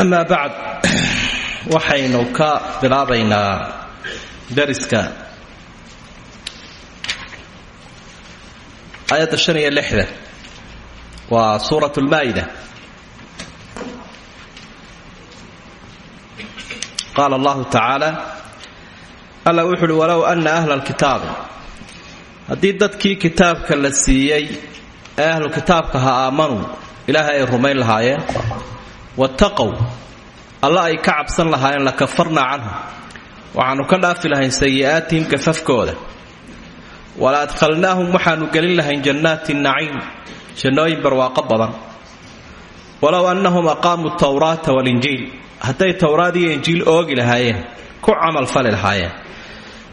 amaa bacd waxaynu ka bilaabaynaa dariska. Aayadda shan iyo lixda waa suurat lmaa'ida qaala allahu tacaala alla wuxu uhi walow ana ahla alkitaabi haddii dadkii kitaabka la siiyey ee ahlu kitaabka ha aamanuu ilaahay ay rumayn lahaayeen wattaqow alla ay ka cabsan lahaayeen lakafarnaa canhum waxaannu ka dhaafi lahayn sayi'aatihim gafafkooda wala adkhalnaahum waxaannu gelin lahayn jannaati naciim. Jannooyin barwaaqo badan. Walow annahum aqaamuu tawraata walinjiil hadday towraad iyo injiil oogi lahaayeen ku camalfali lahaayeen.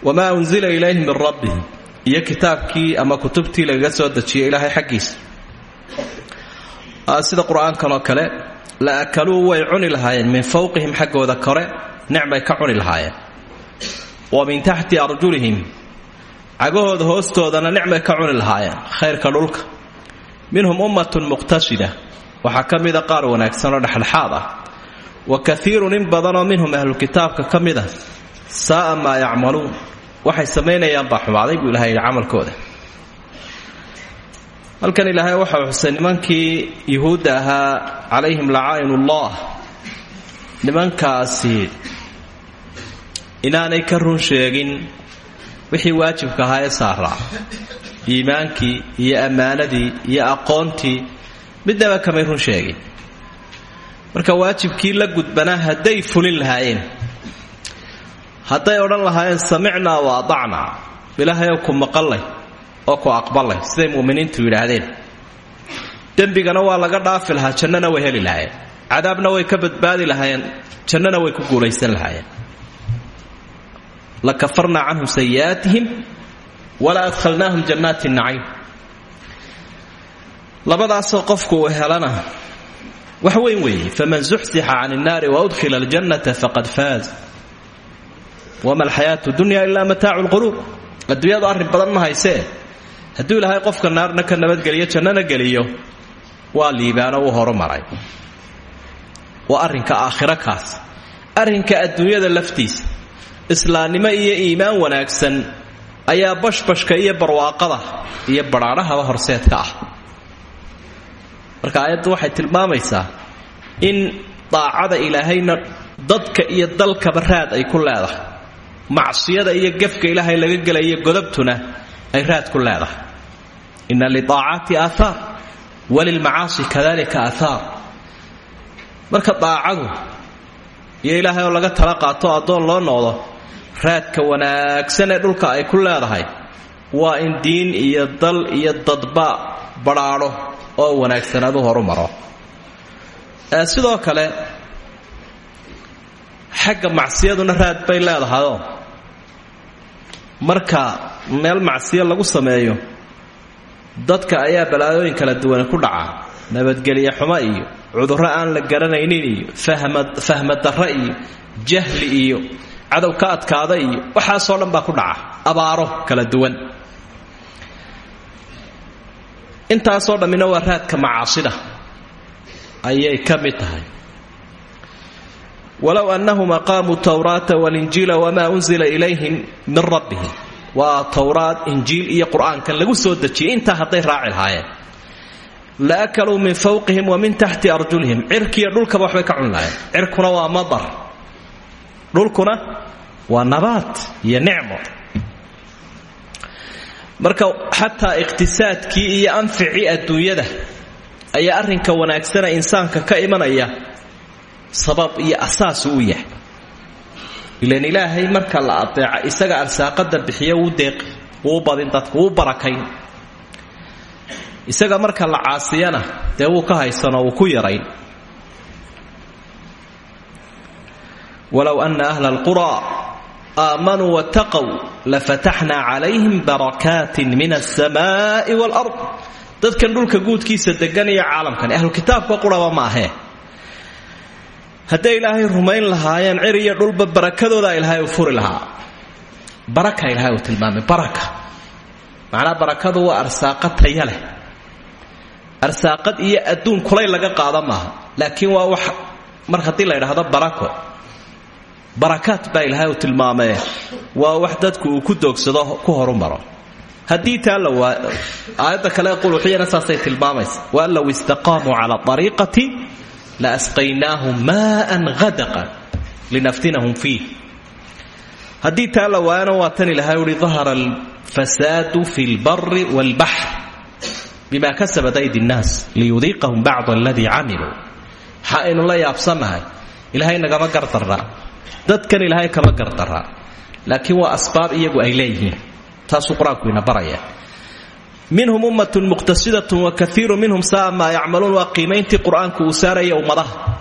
Wamaa unsila ilayhim min rabbihim. Iyo kitaabkii ama kutubtii lagaga soo dejiyay ilaahay xaggiisa sida qur'aankan kale la akaluu way cuni lahaayeen min fawqihim xaggooda kore nicmay ka cuni lahaayeen. Wa min taxti arjulihim cagahooda hoostoodana nicmay ka cuni lahaayeen khayrka dhulka. Minhum ummatun muqtashida waxaa ka mida qaar wanaagsan oo dhexdhexaad ah. Wa kaiirun in badanoo minhum ahlukitaabka ka mid ah saa'a maa yacmaluun waxay samaynayaan baa xumaaday buu ilahay yidhi camalkooda halkan ilaahay waxau xusay nimankii yuhuudda ahaa calayhim lacaa'inullah nimankaasi inaanay ka run sheegin wixii waajibka ahaa ee saaraa iimaankii iyo ammaanadii iyo aqoontii midnaba kamay run sheegin. Marka waajibkii la gudbanaa hadday fulin lahaayeen hadday odhan lahaayeen samicnaa wa adacnaa ilaahayow ku maqallay oo ku aqbalay siday mu'miniintu yidhaahdeen. Dembigana waa laga dhaafi lahaa jannana way heli lahaayeen. Cadaabna way ka badbaadi lahaayeen jannana way ku guulaysan lahaayeen. La kafarnaa canhum sayi'aatihim wala adkhalnaahum jannaati naciim. Labadaasoo qofku uu helana wax weyn weeye. Faman zuxsixa can innaari waudkhila aljannata faqad faaz. Wama alxayaatu dunya ilaa mataacu lquruur adduunyadu arrin badan ma haysee hadduu ilaahay qofka naarna ka nabadgeliyo jannana geliyo waa liibaano uu horumaray. Waa arrinka aakhiro kaas. Arrinka adduunyada laftiisa. Islaamnimo iyo iimaan wanaagsan ayaa bashbashka iyo barwaaqada iyo badhaadhahaba horseedka ah. Marka aayaddu waxay tilmaamaysaa in daacada ilaahayna dadka iyo dalkaba raad ay ku leedahay. Macsiyada iyo gefka ilaahay laga gelayo godobtuna ay raad ku leedahay ina liaacaati aahaar walilmacaasi kadalika aahaar marka daacadu iyo ilaahay oo laga tala qaato addoon loo noqdo raadka wanaagsan ee dhulka ay ku leedahay waa in diin iyo dal iyo dadba badhaadho oo wanaagsanaadu horu maro sidoo kale xagga macsiyaduna raad bay leedahayoo marka meel macsiyo lagu sameeyo dadka ayaa balaayooyin kala duwan ku dhaca. Nabadgelye xumo iyo cudurro aan la garanaynin iyo fahma darre iyo jahli iyo cadow ka adkaada iyo waxaasoo dhan baa ku dhaca. Abaaro kala duwan. Intaasoo dhammina waa raadka macaasida. Ayay ka mid tahay. Walow annahum aqaamuu tawraata walinjiila wamaa unsila ilayhim min rabbihim waa towraad injiil iyo qur'aankan lagu soo dejiyey intaa hadday raaci lahaayeen. La akaluu min fawqihim wa min taxti arjulihim. Cirkiiyo dhulkaba waxbay ka cuni lahayen cirkuna waa madar. Dhulkuna waa nabaad iyo nicmo. Marka xataa iqhtisaadkii iyo anficii adduunyada ayaa arrinka wanaagsana insaanka ka imanaya sabab iyo asaasu u yahay ilan ilaahay marka la adeeca isaga arsaaqada bixiyo wuu deeqi wuu badin dadku wuu barakayn. Isaga marka la caasiyana dee wuu ka haysanoo wuu ku yarayn. Walow ana ahla alquraa aamanuu wattaqow lafataxnaa calayhim barakaatin min alsamaai waalard dadkan dhulka guudkiisa degan iyo caalamkan ahlukitaabka quraba ma ahee hadday ilaahay rumayn lahaayeen cir iyo dhulba barakadooda ilaahay u furi lahaa. Baraka ilaahay uu tilmaamay baraka. Macnaa barakadu waa arsaaqad taya leh. Arsaaqad iyo adduun kulay laga qaada maaha. Laakiin waa wax mar haddii la idhaahdo barako. Barakaat baa ilaahay uu tilmaamee waa wax dadku ku doogsado ku horumaro. Haddii taa la waayo aayadda kale quluxiyana saasay tilmaamaysa. Waan low istaqaamuu cala ariiqati la asqaynaahum maaan hadaqan linaftinahum fiih haddii taa la waayana waa tan ilahay uhi dahara alfasaadu fi lbari wاlbaxr bima kasabat aydi nnaas liyudiiqahum bacd aladii camiluu waxa aynu la yaabsannahay ilaahay nagama gardaraa dadkan ilaahay kama gardaraa laakiin waa asbaab iyagu ay leeyihiin taasuu qur'aanku ina baraya minhum ummatun muqtasidatun wa kaiiru minhum saaa maa yacmaluun waa qiimayntii qur'aanku uu saaraya ummadaha.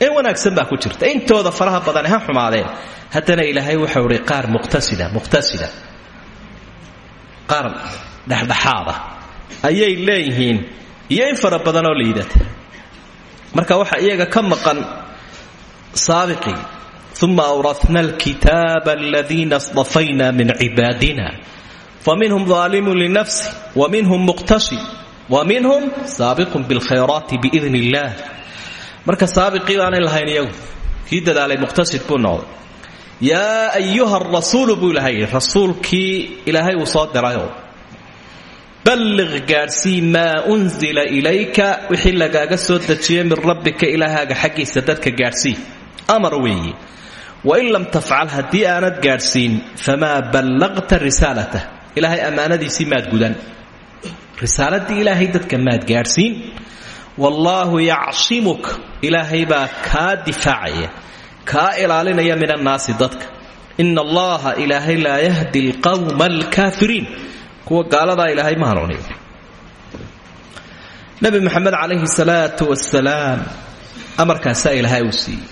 In wanaagsan baa ku jirta. Intooda faraha badani ha xumaadeen. Haddana ilaahay waxau ihi qaar muqtasida muqtasida. Qaar dhexdhexaada. Ayay leeyihiin iyo in fara badanoo liidata. Marka waxa iyaga ka maqan saabiqii uma awrana alkitaaba aladiina sdafayna min cibaadina faminhum aalimun linafsi waminhum muqtasid waminhum saabiqun bilkhayraati biidn illaah marka saabiqii baanay lahayn iyagu kii dadaalay muqtasid buu noqday yaa ayuha rasuulu buu ilahay yidhi rasuulkii ilaahay uu soo dirayo balliq gaadhsii maa unzila ilayka wixii lagaaga soo dejiyay min rabbika ilaahaaga xaggiisa dadka gaadhsii amar weeye wain lam tafcal haddii aanad gaadhsiin famaa ballaqta risaalatah ilaahay ammaanadiisii maad gudan risaaladii ilaahay dadka maad gaadhsiin wallaahu yacsimuk. Ilaahay baa kaa difaacaya kaa ilaalinaya min annaasi dadka. Ina allaha ilaahay laa yahdi alqawma alkaafiriin kuwa gaaladaa ilaahay ma hanuuniyo nabi maxamed calayhi salaatu wasalaam amarkaasaa ilaahay uu siiyey.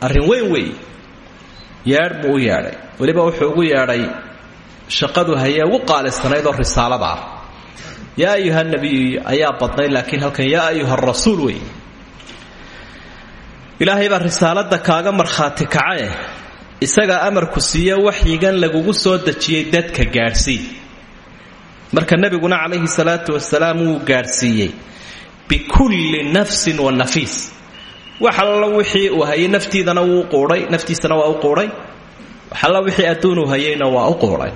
Arrin weyn weeye yeedh buu u yeedhay wuxuu ugu yeedhay shaqadu hayee ugu qaalisanayd oo risaalada. Ah ayuha nabiyu ayaa badnayd laakiin halkan yaa ayuha rasuul wey. Ilaahay baa risaalada kaaga markhaati kacae isagaa amarku siiye waxyigan lagugu soo dejiyey dadka gaadhsii marka nebiguna calayhi salaatu wasalaam wuu gaadhsiiyey bikulli nafsin wa nafiis. Wax wixii uu hayay naftiidana wuu quudhay naftiisana waa u quudhay wax wixii adduunuu hayayna waa u quudhay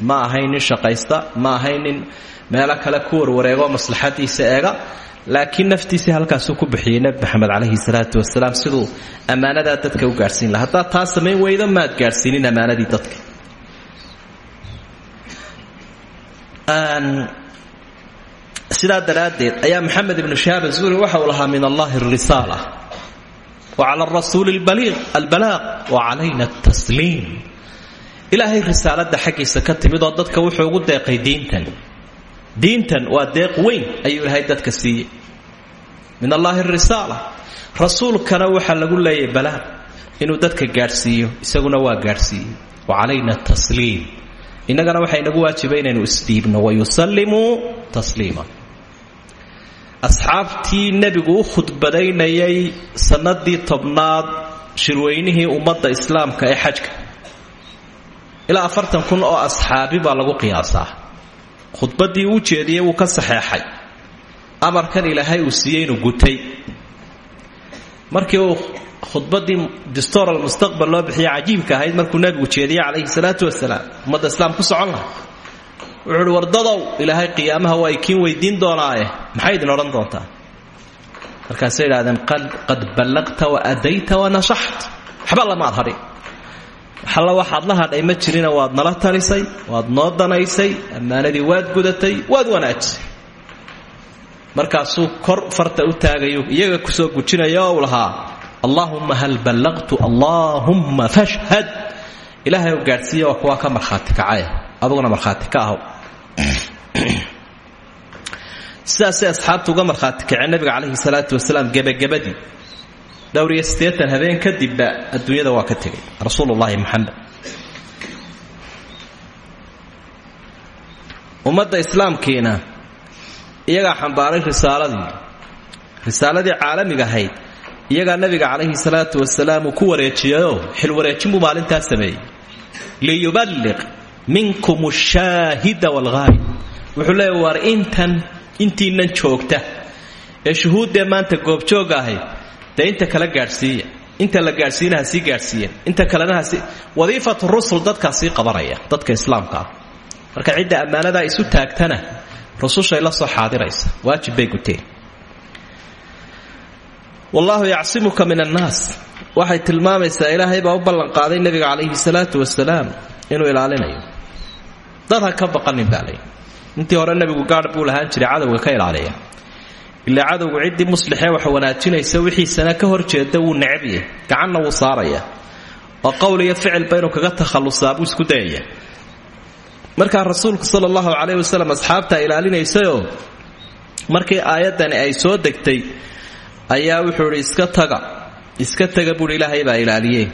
ma ahayn nin shaqaysta ma ahayn nin meelo kale ku maslaxadiisa eega laakiin naftiisii halkaasuu ku bixiyey maxamed calayhi salaatu wasalaam siduu ammaanadaa dadka u gaadhsiin laha haddaad taa samayn weydo maad gaadhsiinin ammaanadii dadka. Sidaa daraaddeed ayaa maxamed ibnu shahaab azuuri waxa uu lahaa min allahi arisaala wa cala arasuuli albalaaq wa calayna ilaahay risaalada xaggiisa ka timid oo dadka wuxuu ugu deeqay diintan. Diintan waa deeq weyn ayuu ilaahay dadka siiyey. Min allaahi arisaala rasuulkana waxaa lagu leeyahay balaaq inuu dadka gaadhsiiyo isaguna waa gaadhsiiyey wa calayna tasliim. Innagana waxaa inagu waajibay inaynu isdhiibno wayusallimuu tasliima. Asxaabtii nebigu u khudbadaynayay sannadii tobnaad shirweynihii ummadda islaamka ee xajka ilaa afartan kun oo asxaabi baa lagu qiyaasaa. Khudbaddii uu jeediyey wuu ka saxeexay. Amarkan ilaahay uu siiyey inuu gutay. Markii uu khudbaddii distoor almustaqbal loo bixiya cajiibka ahayd markuu nebigu jeediyey calayhi salaatu wasalaam ummadda islaam ku socon wuxuu wardadow ilaahay qiyaamaha waa ikiin weydiin doonaaye. Maxay idin odhan doontaa? Markaasay idhahdeen qad ballaqta wa adayta wa nasaxt waxba lamaad hadhi alla waxaad la hadhay ma jirina waad nala talisay waad noo danaysay ammaanadii waad gudatay waad wanaajisay markaasuu kor farta u taagayu iyaga ku soo gujinaya oo u lahaa allaahumma hal ballaqtu allaahumma fashhad. Ilaahay u gaadhsiiya waa ka markhaati kacay aduguna markhaati ka ahow. Sidaasay asxaabtu uga markhaati kaceen nabiga calayhi salaatu wasalaam gebagabadii dhowr iyo siddeetan habeen kadibba adduunyada waa ka tegay. Rasuulullaahi maxamed ummadda islaamkiina iyagaa xambaaray risaaladii. Risaaladii caalamiga ahayd iyagaa nabiga calayhi salaatu wasalaam uu ku wareejiyayoo xil wareejin buu maalintaa sameeyey. Liyuballiq minkum ashaahida waalghaayib wuxuu leeya war intan intiinan joogta. Ee shuhuuddee maanta goobjooga ahayd dee inta kala gaadhsiiya inta la gaadhsiina ha sii inta kalena hasi wadiifatu rusul dadkaa sii dadka islaamka. Marka cidda ammaanadaa isu taagtana rusushay la soo xaadiraysa waajib bay guteen. Wallaahu yacsimuka min annaas. Waxay tilmaamaysaa ilaahay baa u ballanqaaday nebiga calayhi salaatu wasalaam inuu ilaalinayo. Dad ka baqanin baa hore nebigu gaadh buu lahaan jiray cadowga ka ilaaliya ilaa cadowgu ciddii muslixee wax wanaajinaysa wixiisana ka hor jeeda wuu necabyahy gacanna wuu saaraya. Oo qowl iyo ficilba inuu kaga takhallusaa buu isku dayaya markaa rasuulku sala allahu calayh wasalam asxaabtaa ilaalinaysayoo markii aayaddani ay soo degtay ayaa wuxuu iska taga iska taga buuhi ilaahay baa ilaaliyee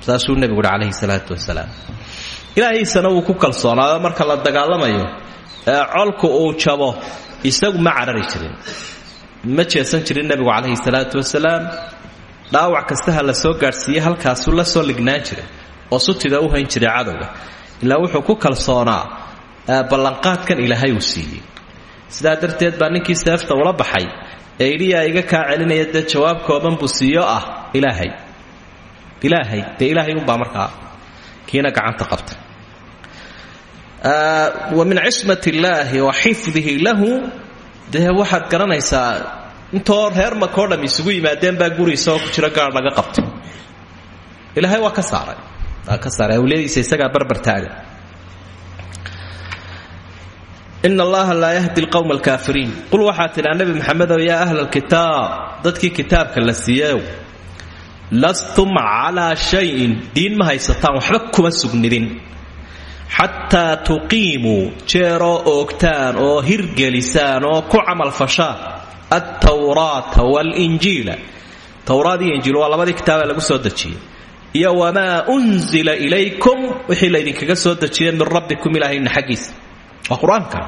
saasuu nebigu uhi calayhi salaatu wasalaam. Ilaahiisana wuu ku kalsoonaado marka la dagaalamayo ee colku uu jabo isagu ma carari jirin. Ma jeesan jirin nebigu calayhi salaatu wasalaam. Dhaawac kastaha la soo gaadhsiiye halkaasuu la soo lignaan jiray oo sutida u hayn jiray cadowga. Ilaa wuxuu ku kalsoonaa ballanqaadkan ilaahay uu siiyey. Sidaa darteed baa ninkii seefta ula baxay ee idhiyaa iga kaa celinaya dee jawaab kooban buu siiyo ah ilaahay. Ilaahay dee ilaahay unbaa markaa kiina gacanta qabta wa min cismat illaahi wa xifdihi lahu dee waxaad garanaysaa intoo reer makoo dham isugu yimaadeen baa guri isagoo ku jiro gaar laga qabtay ilaahay waa ka saaray ka saaray awliyadiisa isagaa barbar taaga ina allaha laa yahdi lqowma alkaafiriin qul waxaa tidhaa nebi maxamedow yaa ahla alkitaab dadkii kitaabka la siiyeyow lastum calaa shayin diin ma haysataan waxba kuma sugnidin xataa tuqiimuu jeeroo oogtaan oo hirgelisaan oo ku camalfashaan altawraata waalinjiila towraad iyo injiil waa labadii kitaabee lagu soo dejiyey iyo wamaa unzila ilaykum wixii laydinkaga soo dejiyay min rabbikum ilaahayna xaggiisa waa qur'aanka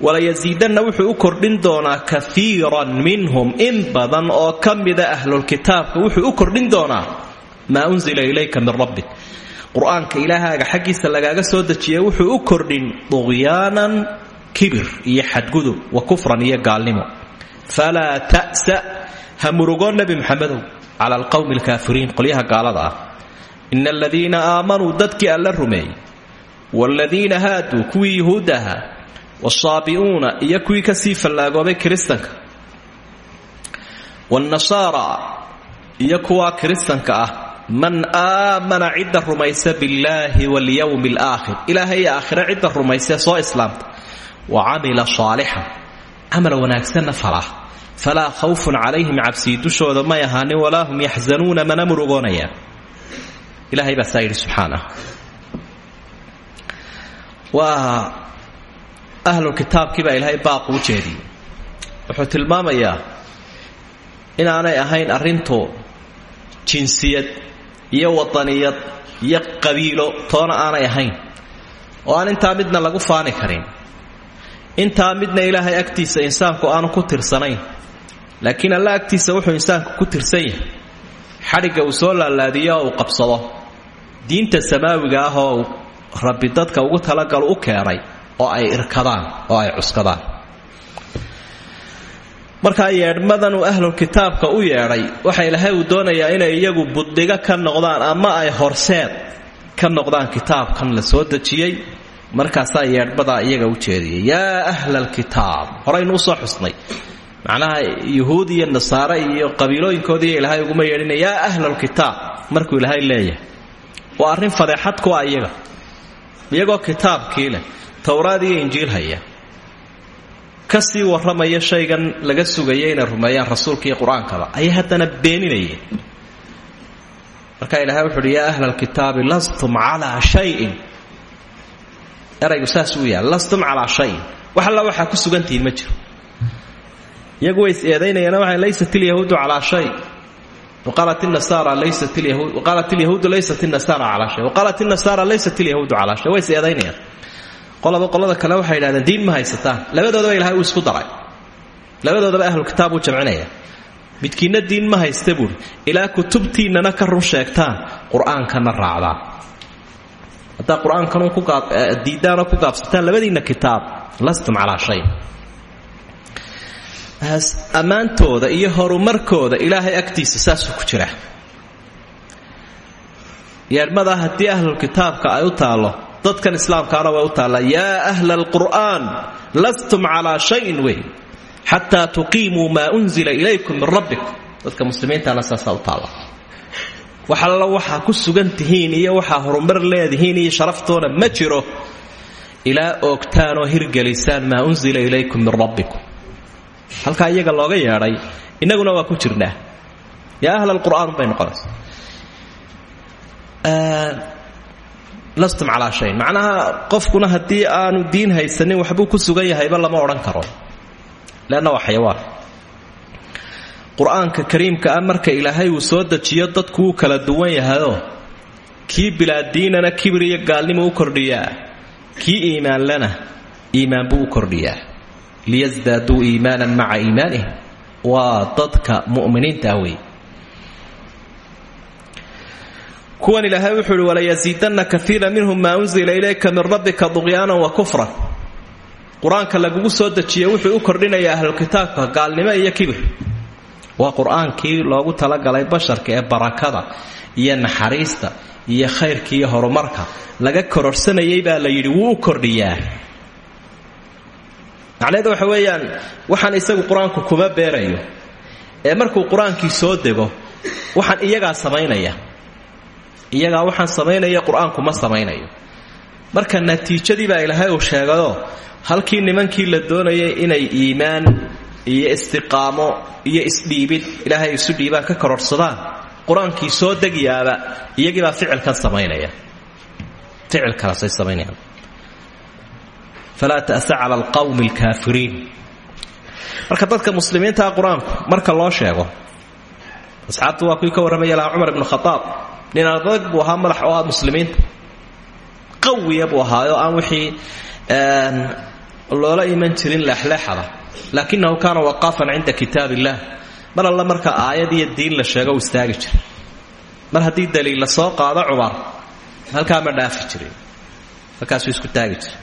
walayasiidanna wuxuu u kordhin doonaa kaiiran minhum in badan oo ka mida ahlulkitaabka wuxuu u kordhin doonaa maa unzila ilayka min rabbik qur'aanka ilaahaaga xaggiisa lagaaga soo dejiya wuxuu u kordhin duqyaanan kibir iyo xadgudub wa kufran iyo gaalnimo. Falaa ta'sa ha murugoo nebi maxamedow cala alqowmi alkaafiriin qolyaha gaalada ah. Ina aladiina aamanuu dadkii alla rumeeyey. Waaladiina haaduu kuwii yuhuud ahaa. Wsaabi'uuna iyo kuwii ka sii fallaagoobay kiristanka. Wاnnasaara iyo kuwa kiristanka ah man aamana cidda rumaysa billaahi walyowmi alaakhir ilaahay aakhire cidda rumaysae soo islaamta. Wa camila saalixan camal wanaagsanna falah. Falaa khawfun calayhim cabsii dushooda may ahaanin walaa hum yaxzanuuna mana murugoonayaan ilahay baa saa yidhi subxaanah waa ahlulkitaabkii baa ilaahay baaqu u jeediyey. Wuxuu tilmaamayaa inaanay ahayn arrintu jinsiyad iyo wadaniyad iyo qabiilo toona aanay ahayn oo aan intaa midna lagu faani karin. Intaa midna ilaahay agtiisa insaanku aanu ku tirsanayn. Laakiin alla agtiisa wuxuu insaanku ku tirsan yahay. Xadhigga uu soo laalaadiyo oo uu qabsado. Diinta samaawiga ah oo rabbi dadka ugu talagalu u keenay oo ay irkadaan oo ay cuskadaan markaa yeedhmadan uu ahlulkitaabka u yeedhay waxa ilaahay uu doonayaa inay iyagu buddigo ka noqdaan ama ay horseed ka noqdaan kitaabkan la soo dejiyey. Markaasaa yeedhmadaa iyaga u jeediyay yaa ahla alkitaab horaynu u soo xusnay. Macnaha yuhuud iyo nasaare iyo qabiilooyinkoodiiyo ilaahay uguma yeedhina yaa ahlalkitaab markuu ilaahay leeyahay. Waa arrin fadeexad ku ah iyagoo kitaabkii leh towraad iyo injiil haya ka sii warramaya shaygan laga sugaya inay rumeeyaan rasuulka iyo qur'aankaba ayay haddana beeninayeen. Marka ilahay wuxu uhi yaa ahla lastum calaa shayin. Eraygu saas uu lastum calaa shayin. Wax alla waxaa ku sugantihiin ma jiro. Iyagu way is eedaynayaan waxay laysat ilyahuudu calaa shay. Waqaalat inasaara laysat waqaalat ilyahuudu laysat inasaara calaa shay. Waqaalat inasaara laysat ilyahuudu calaa shay. Way is qolaba qolada kale waxay yidhahdeen diin ma haysataan labadoodaba ilahay uu isku daray. Labadoodaba ahlulkitaab uu jamcinaya midkiinna diin ma haysta ilaa kutubtiinnana ka run sheegtaan qur'aankana raacdaan haddaa qur'aankan diiddaanoo ku gaabsataan labadiinna kitaab lastum calaa shay. Ammaantooda iyo horumarkooda ilaahay agtiisa saasuu ku jira. Yeedhmadaa haddii ahlulkitaabka ay u taallo dadkan islaamkaana way u taallaa yaa ahla alqur'aan lastum calaa shayin wey xataa tuqiimuu maa unzila ilaykum min rabbikum dadka muslimiintana saasaa u taalla wax allo waxaa ku sugan tihiin iyo waxaa horumar leedihiin iyo sharaftoona ma jiro ilaa oogtaan oo hirgelisaan maa unzila ilaykum min rabbikum halkaa iyaga looga yeedhay innaguna waa ku jirnaa. Yaa ahla alqur'aan bay noqonaysa lastum calaa shayin macnaha qofkuna haddii aanu diin haysanin waxbuu ku sugan yahayba lama odhan karo. Leanna waa xayawaan. Qur'aanka kariimka ah marka ilaahay uu soo dejiyo dadku kala duwan yahayoo. Kii bilaadiinana kibir iyo gaalnimo u kordhiyaa. Kii iimaanlana iimaan buu u kordhiyaa. Liyasdaaduu iimaanan maca iimaanihim. Waa dadka mu'miniinta ah wey kuwan ilaahay wuxuu uhi walayasiidanna kaiira minhum maa unzila ilayka min rabbika duqyaanan wa kufran. Qur'aanka lagugu soo dejiye wuxuu u kordhinayaa ahlukitaabka gaalnimo iyo kibir waa qur'aankii loogu talagalay basharka ee barakada iyo naxariista iyo khayrka iyo horumarka. Laga kororsanayay baa la yidhi wuu u kordhiyaa. Macnaheedu waxa weeyaan waxaan isagu qur'aanku kuma beerayo. Ee markuu qur'aankii soo dego waxaan iyagaa samaynaya iyagaa waxaan samaynaya qur'aanku ma samaynayo. Marka natiijadii baa ilaahay uu sheegayoo halkii nimankii la doonayay inay iimaan iyo istiqaamo iyo isdhiibid ilaahay isu dhiibaan ka kororsadaan qur'aankii soo degiyaaba iyagiibaa ficilkan samaynaya. Ficilkaasay samaynayaan. Falaa ta'sa cala alqawmi alkaafiriin. Marka dadka muslimiintaa qur'aanku marka loo sheego asxaabtu waa kuwii ka warramaya lahaa cumar nin adag buu ahaa madax oo muslimiinta qawiya buu ahaayoo aan wixii loola iman jirin leexleexada. Laakinahu kaana waqaafan cinda kitaab illah mar marka aayad iyo diin la sheego istaagi jira mar haddii daliil la soo qaado cumar halkaa ma dhaafi jirin. Halkaasuu isku taagi jira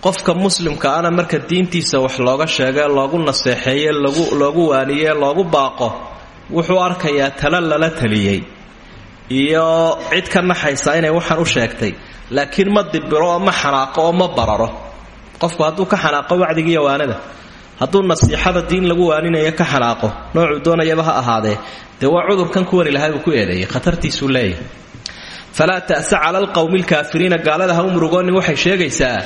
qofka muslimka ana marka diintiisa wax looga sheege loogu naseexeeye loogu waaniye loogu baaqo wuxuu arkayaa tala lala taliyey iyo cid ka naxaysa inay waxaan u sheegtay laakiin ma dibiro oo ma xanaaqo oo ma bararo. Qofku hadduu ka xanaaqo wacdigiiyo waanada hadduu nasiixada diin lagu waaninayo ka xanaaqo noocuu doonayaba ha ahaadee dee cudurkan kuwan ilahay uu ku eedeeyay khatartiisuu leeyahay. Falaa ta'sa cala alqowmi alkaafiriina gaalada ha u waxay sheegaysaa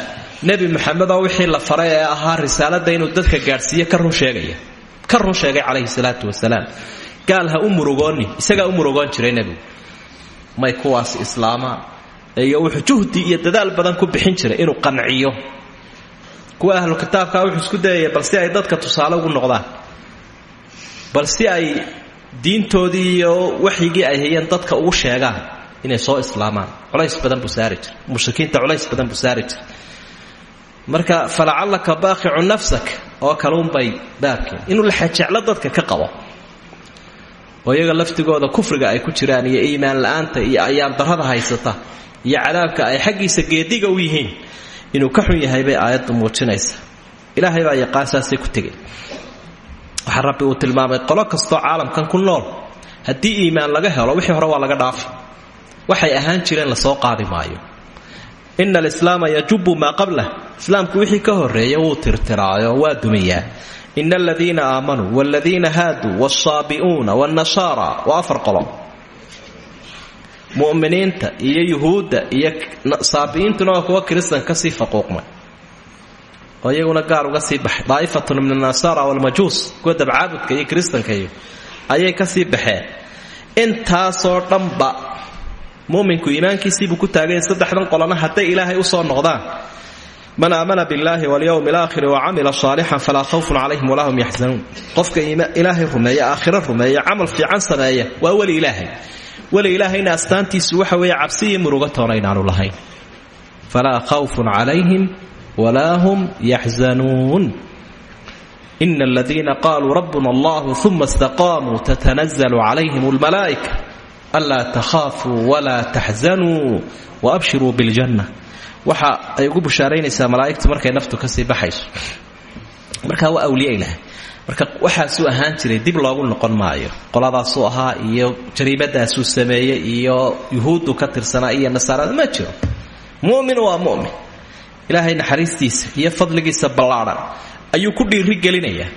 nebi maxamedoo wixii la faray ee ahaa risaalada inuu dadka gaadhsiiye ka run sheegaya ka run sheegay calayhi salaatu wasalaam gaal ha u murugoonin isagaa u murugoon jiray nebigu. May kuwaas islaamaan iyo wuxuu juhdi iyo dadaal badan ku bixin jiray inuu qanciyo. Kuwa ahlu kitaabkaa wuxuu isku dayaya bal si ay dadka tusaale ugu noqdaan bal si ay diintoodii iyo waxyigii ay hayeen dadka ugu sheegaan inay soo islaamaan. Culays badan buu saari jira mushrikiinta culays badan buu saari jira marka falacallaka baaqicu nafsak oo kaluunbay baabkeen. Inuu laxajeclo dadka ka qabo oo iyaga laftigooda kufriga ay ku jiraan iyo iimaan la'aanta iyo ayaam darrada haysata iyo cadaabka ay xaggiisa geediga u yihiin inuu ka xun yahay bay aayaddu muujinaysa ilaahay baa yaqaan saasay ku tegeen waxaa rabbi uu tilmaamay qolo kastoo caalamkan ku nool haddii iimaan laga helo wixii hore waa laga dhaafi waxay ahaan jireen la soo qaadi maayo. Ina alislaama yajubu maa qablah islaamku wixii ka horreeya wuu tirtiraayo waa dumiyaa ina aladiina aamanuu wladiina haaduu wsaabi'uuna wnasaara waa afar qolo muminiinta iyo yuhuudda iyo saabi'iintuna waa kuwa kristan ka sii faquuqmay. Oo iyaguna gaar uga sii baxay. Daa'ifatun min anasara walmajuus kuwa dabcaabudka iyo kristanka iyo ayay ka sii baxeen. Intaasoo dhanba muminku iimaankiisiibuu ku taaganya saddexdan qolona hadday ilaahay u soo noqdaan man aamana biاllahi walyowmi alaakhiri wacamila saalixan falaa khawfun calayhim walaa hum yaxzanuun qofka ilaahay rumeeya aakhiro rumeeya camal fiican sameeya waa weli ilaahay. Weli ilaahayna astaantiisu waxa weeye cabsi iyo murugo toona inaanu lahayn. Falaa khawfun calayhim walaa hum yaxzanuun ina aladiina qaluu rabbuna allahu uma istaqaamuu tatanazalu calayhim almalaa'ika. Anlaa takhaafuu walaa taxzanuu waabshiruu biljanna waxa ay ugu bushaaraynaysaa malaa'igtu markay naftu ka sii baxayso. Markaa waa awliya ilaah marka waxaasuu ahaan jiray dib loogu noqon maayo. Qoladaasuu ahaa iyo jariimadaasuu sameeyey iyo yuhuuddu ka tirsanaa iyo nasaarada ma jiro. Mumin waa mumin ilaahay naxariistiisa iyo fadligiisa ballaadhan ayuu ku dhiiri gelinayaa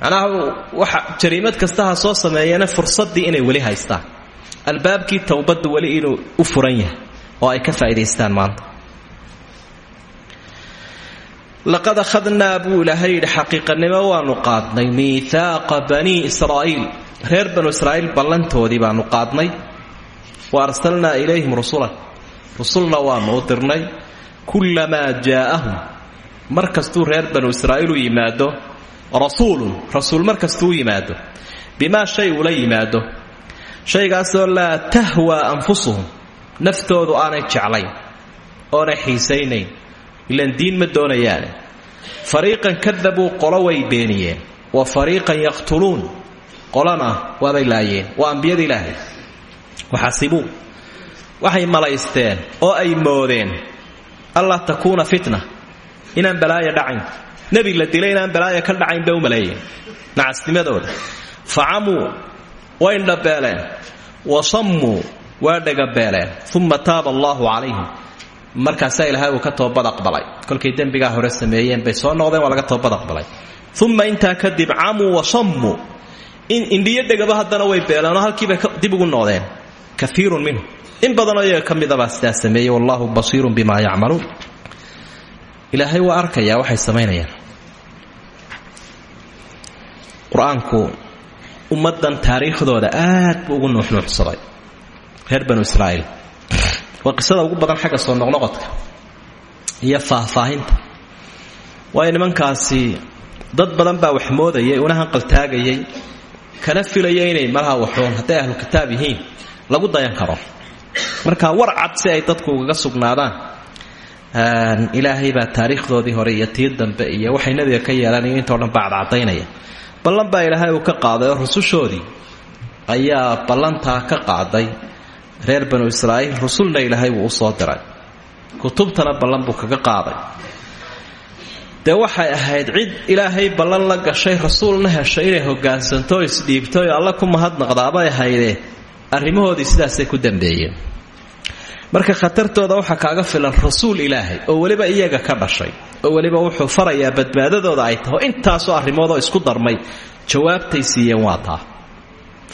macnaha waxa jariimad kasta ha soo sameeyana fursaddii inay weli haystaan. Albaabkii towbadda weli inuu u furan yahay oo ay ka faa'idaystaan maanta laqad akhadnaa buu ilaahay yidhi xaqiiqanimo waanu qaadnay miihaaqa banii israa'iil reer banu israa'iil ballantoodii baanu qaadnay wa arsalnaa ilayhim rusulan rusulna waanu u dirnay kullamaa jaa'ahum mar kastuu reer banu israa'iil u yimaado rasuulun rasuul mar kastuu u yimaado bimaa shay ula yimaado shaygaasoo laa tahwaa anfusuhum naftoodu aanay jeclayn oonay xiisaynayn ilan diin ma doonayaane. Fariiqan kadabuu qolo way beeniyeen. Wa fariiqan yaqtuluun. Qolana waabay laayeen. Waa ambiyada ilaahay. Waxasibuu waxay malaysteen oo ay moodeen. Allaa takuuna fitna. Inaan balaaya dhacayn. Nebi la dilay inaan balaaya ka dhacayn bay u maleeyeen nacasnimadooda facamuu way indhabeeleen. Wa sammuu waa dhagabeeleen. Uma taaba allaahu calayhim markaasaa ilaahay uu ka toobad aqbalay kolkay dembigaa hore sameeyeen bay soo noqdeen waa laga toobad aqbalay uma intaa kadib camuu wa sammuu indhiyo dhegaba haddana way beeleenoo halkiibay dib ugu noqdeen kaiirun minhu. In badanoo iyaga ka midabaa sidaa sameeyey wallaahu basiirun bimaa yacmaluun. Ilaahay waa arkayaa waxay samaynayaan. Qur'aanku taariikhdooda aad ugu nuuxnuuxsaday reer banu israa'iil waa qisada ugu badan xagga soo noqnoqodka iyo faahfaahinta. Waayo nimankaasi dad badan baa wax moodayay una hanqaltaagayay kana filaya inay malaha waxoon hadday ahlu kitaab yihiin lagu dayan karo. Marka war cad si ay dadku ugaga sugnaadaan. Ilaahay baa taariikhdoodii hore iyo tii dambe iyo waxay nabiga ka yeelanayo intoo dhan baa cadcadaynaya ballan baa ilaahay uu ka qaaday oo rusushoodii ayaa ballantaa ka qaaday reer banu israa'iil rusulna ilaahay wuu soo diray. Kutubtana ballan buu kaga qaaday. Dee waxay ahayd cid ilaahay ballan la gashay rasuulna heshay inay hogaansanto o isdhiibto o alla ku mahadnaqdaabay ahaydee. Arrimahoodii sidaasay ku dambeeyeen. Marka khatartooda waxaa kaaga filan rasuul ilaahay oo weliba iyaga ka dhashay oo weliba wuxuu farayaa badbaadadooda ay taho. Intaasoo arrimoodoo isku darmay jawaabtay siiyeen waa taa.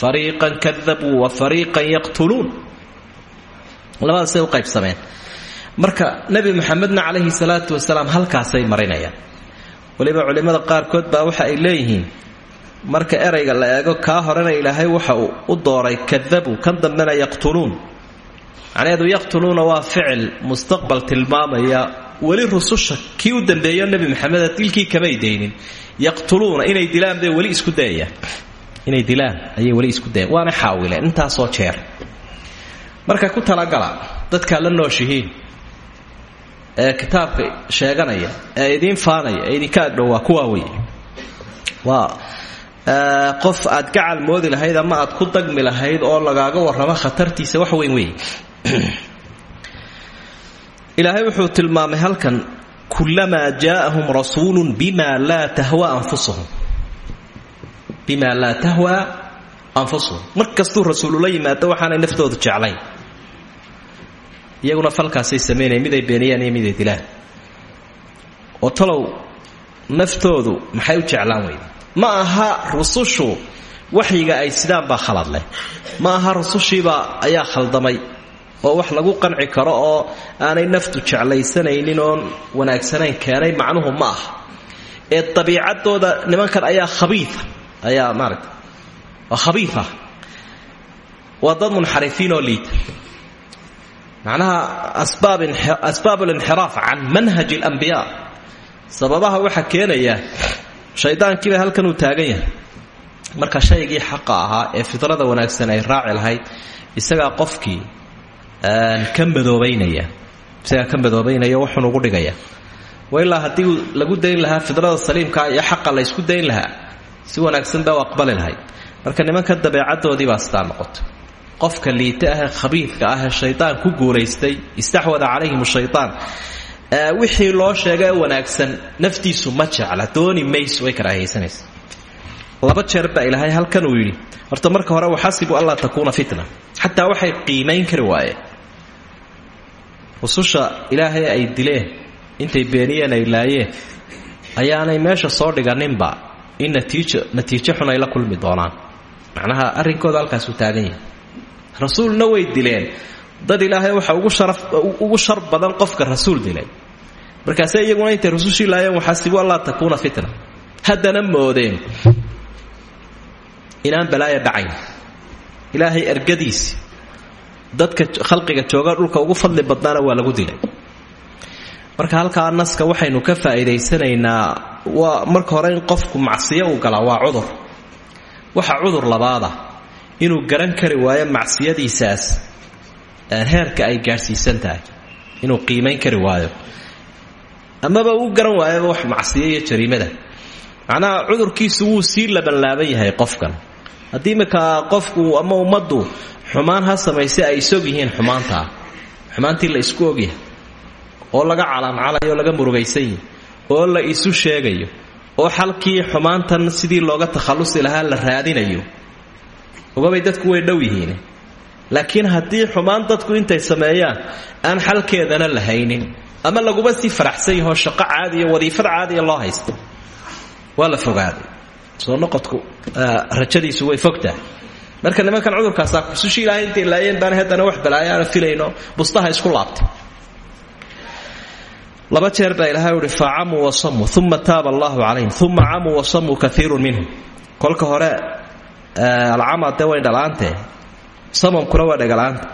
Fariiqan kadabuu wa fariiqan yaqtuluun labadaasay u qaybsameen marka nebi maxamedna calayhi salaatu wasalaam halkaasay marinayaan. Weliba culimmada qaarkood baa waxa ay leeyihiin marka erayga la eego kaa horena ilaahay waxa uu u dooray kadabuu kan dambena yaqtuluun. Macnaheedu yaqtuluuna waa ficil mustaqbal tilmaamaya weli rususha kii u dambeeyo nebi maxameda dilkii kamay daynin. Yaqtuluuna inay dilaan bay weli isku dayayaan. Inay dilaan ayay weli isku dayaan waana xaawileen intaasoo jeer marka ku talagala dadkaa la nooshihiin ee kitaabka sheeganaya ee idiin faanaya ee idinka agdhow waa kuwaa wey waa qof aad gacal moodi lahayd ama aad ku dagmi lahayd oo lagaaga warramo khatartiisa wax weyn wey ilaahay wuxuu tilmaamay halkan kulamaa jaaahum rasuulu bima laa tahwa anfusuhum. Bima laa tahwa anfusuhum. Mar kastuu rasuulula yimaado waxaanay naftoodu jeclayn iyaguna falkaasay samaynayan miday beeniyaan iyo miday dilaan. Oo talow naftoodu maxay u jeclaan weyda ma aha rusushu waxyiga ay sidaan baa khalad leh. Ma aha rusushiibaa ayaa khaldamay oo wax lagu qanci karo oo aanay naftu jeclaysanaynin oon wanaagsanayn keenay macnuhu ma aha. Ee dabiicaddooda nimankan ayaa khabiia ayaa maarata waa khabiia waa dad munxarifiin oo liita macnaha asbaab alinxiraaf can manhaj alambiyaa sababaha waxaa keenaya shaydaankiiba halkan uu taagan yahay. Marka shaygii xaqa ahaa ee fidrada wanaagsan ay raaci lahayd isagaa qofkii ka madoobaynaya isagaa ka madoobaynaya ugu dhigaya. Wa ilaa haddii lagu dayn lahaa fidrada saliimkaa iyo xaqa la ysku dayn lahaa si wanaagsan baa aqbali lahayd. Marka nimanka dabeecadoodii baa sidaa noqota qofka liita ahee khabiidka ah ee shaydaan ku guulaystay istaxwada calayhim shaytaan wixii loo sheega wanaagsan naftiisu ma jecla. Dooni mays way karaahaysanaysa laba jeer ilaahay halkan uu yidhi horta marka hore waxasibu anlaa takuuna fitna. Xataa waxay qiimayn kari waayeen rususha ilaahay ay dileen intay beeniyeen ay laayeen ayaanay meesha soo dhiganinba in natiijo natiijo xun ay la kulmi doonaan. Macnaha arrinkooda halkaasuu taagan yahay rasuulna way dileen. Dad ilaahay waxa ugu shar badan qofka rasuul dilay markaase iyaguna intay rusushii laayeen waxaasibu allaa takuuna fitna. Haddana moodeen. Inaan balaaya dhacayn ilaahay ergadiisi dadka khalqiga jooga dhulka ugu fadli badnaana waa lagu dilay. Marka halkaa naska waxaynu ka faa'iidaysanaynaa waa marka hore in qofku macsiyo uu galaa waa cudur. Waxa cudur labaada inuu garan kari waayo macsiyadiisaas heerka ay gaadhsiisan tahay inuu qiimayn kari waayo. Amaba uu garan waayaba wax macsiyo iyo jariimada. Macnaha cudurkiisu wuu sii labanlaaban yahay qofkan. Haddii iminkaa qofku ama ummaddu xumaan ha samaysay ay isog yihiin xumaantaa xumaantii la isku ogyahay oo laga calaancalayo laga murugaysan oo la isu sheegayo oo xalkii xumaantan sidii looga takhallusi lahaa la raadinayo ogabay dadku way dhow yihiin. Laakiin haddii xumaan dadku intay sameeyaan aan xalkeedana la haynin ama laguba sii faraxsan yahoo shaqo caadiya wadiifad caadiya loo haysta waa la soo noqodku rajadiisu way fogtahay marka nimankan cudurkaasaa kusushi ilaahay intay laayeen baan haddana wax balaayo filayno bustaha isku laabtay. Laba jeer baa ilahay uhi facamuu wasamuu uma taaba allahu calayhim uma camuu wasamuu kaiirun minhum. Kolka hore alcama dee way dhalaantee samamkuna waa dhegalaanta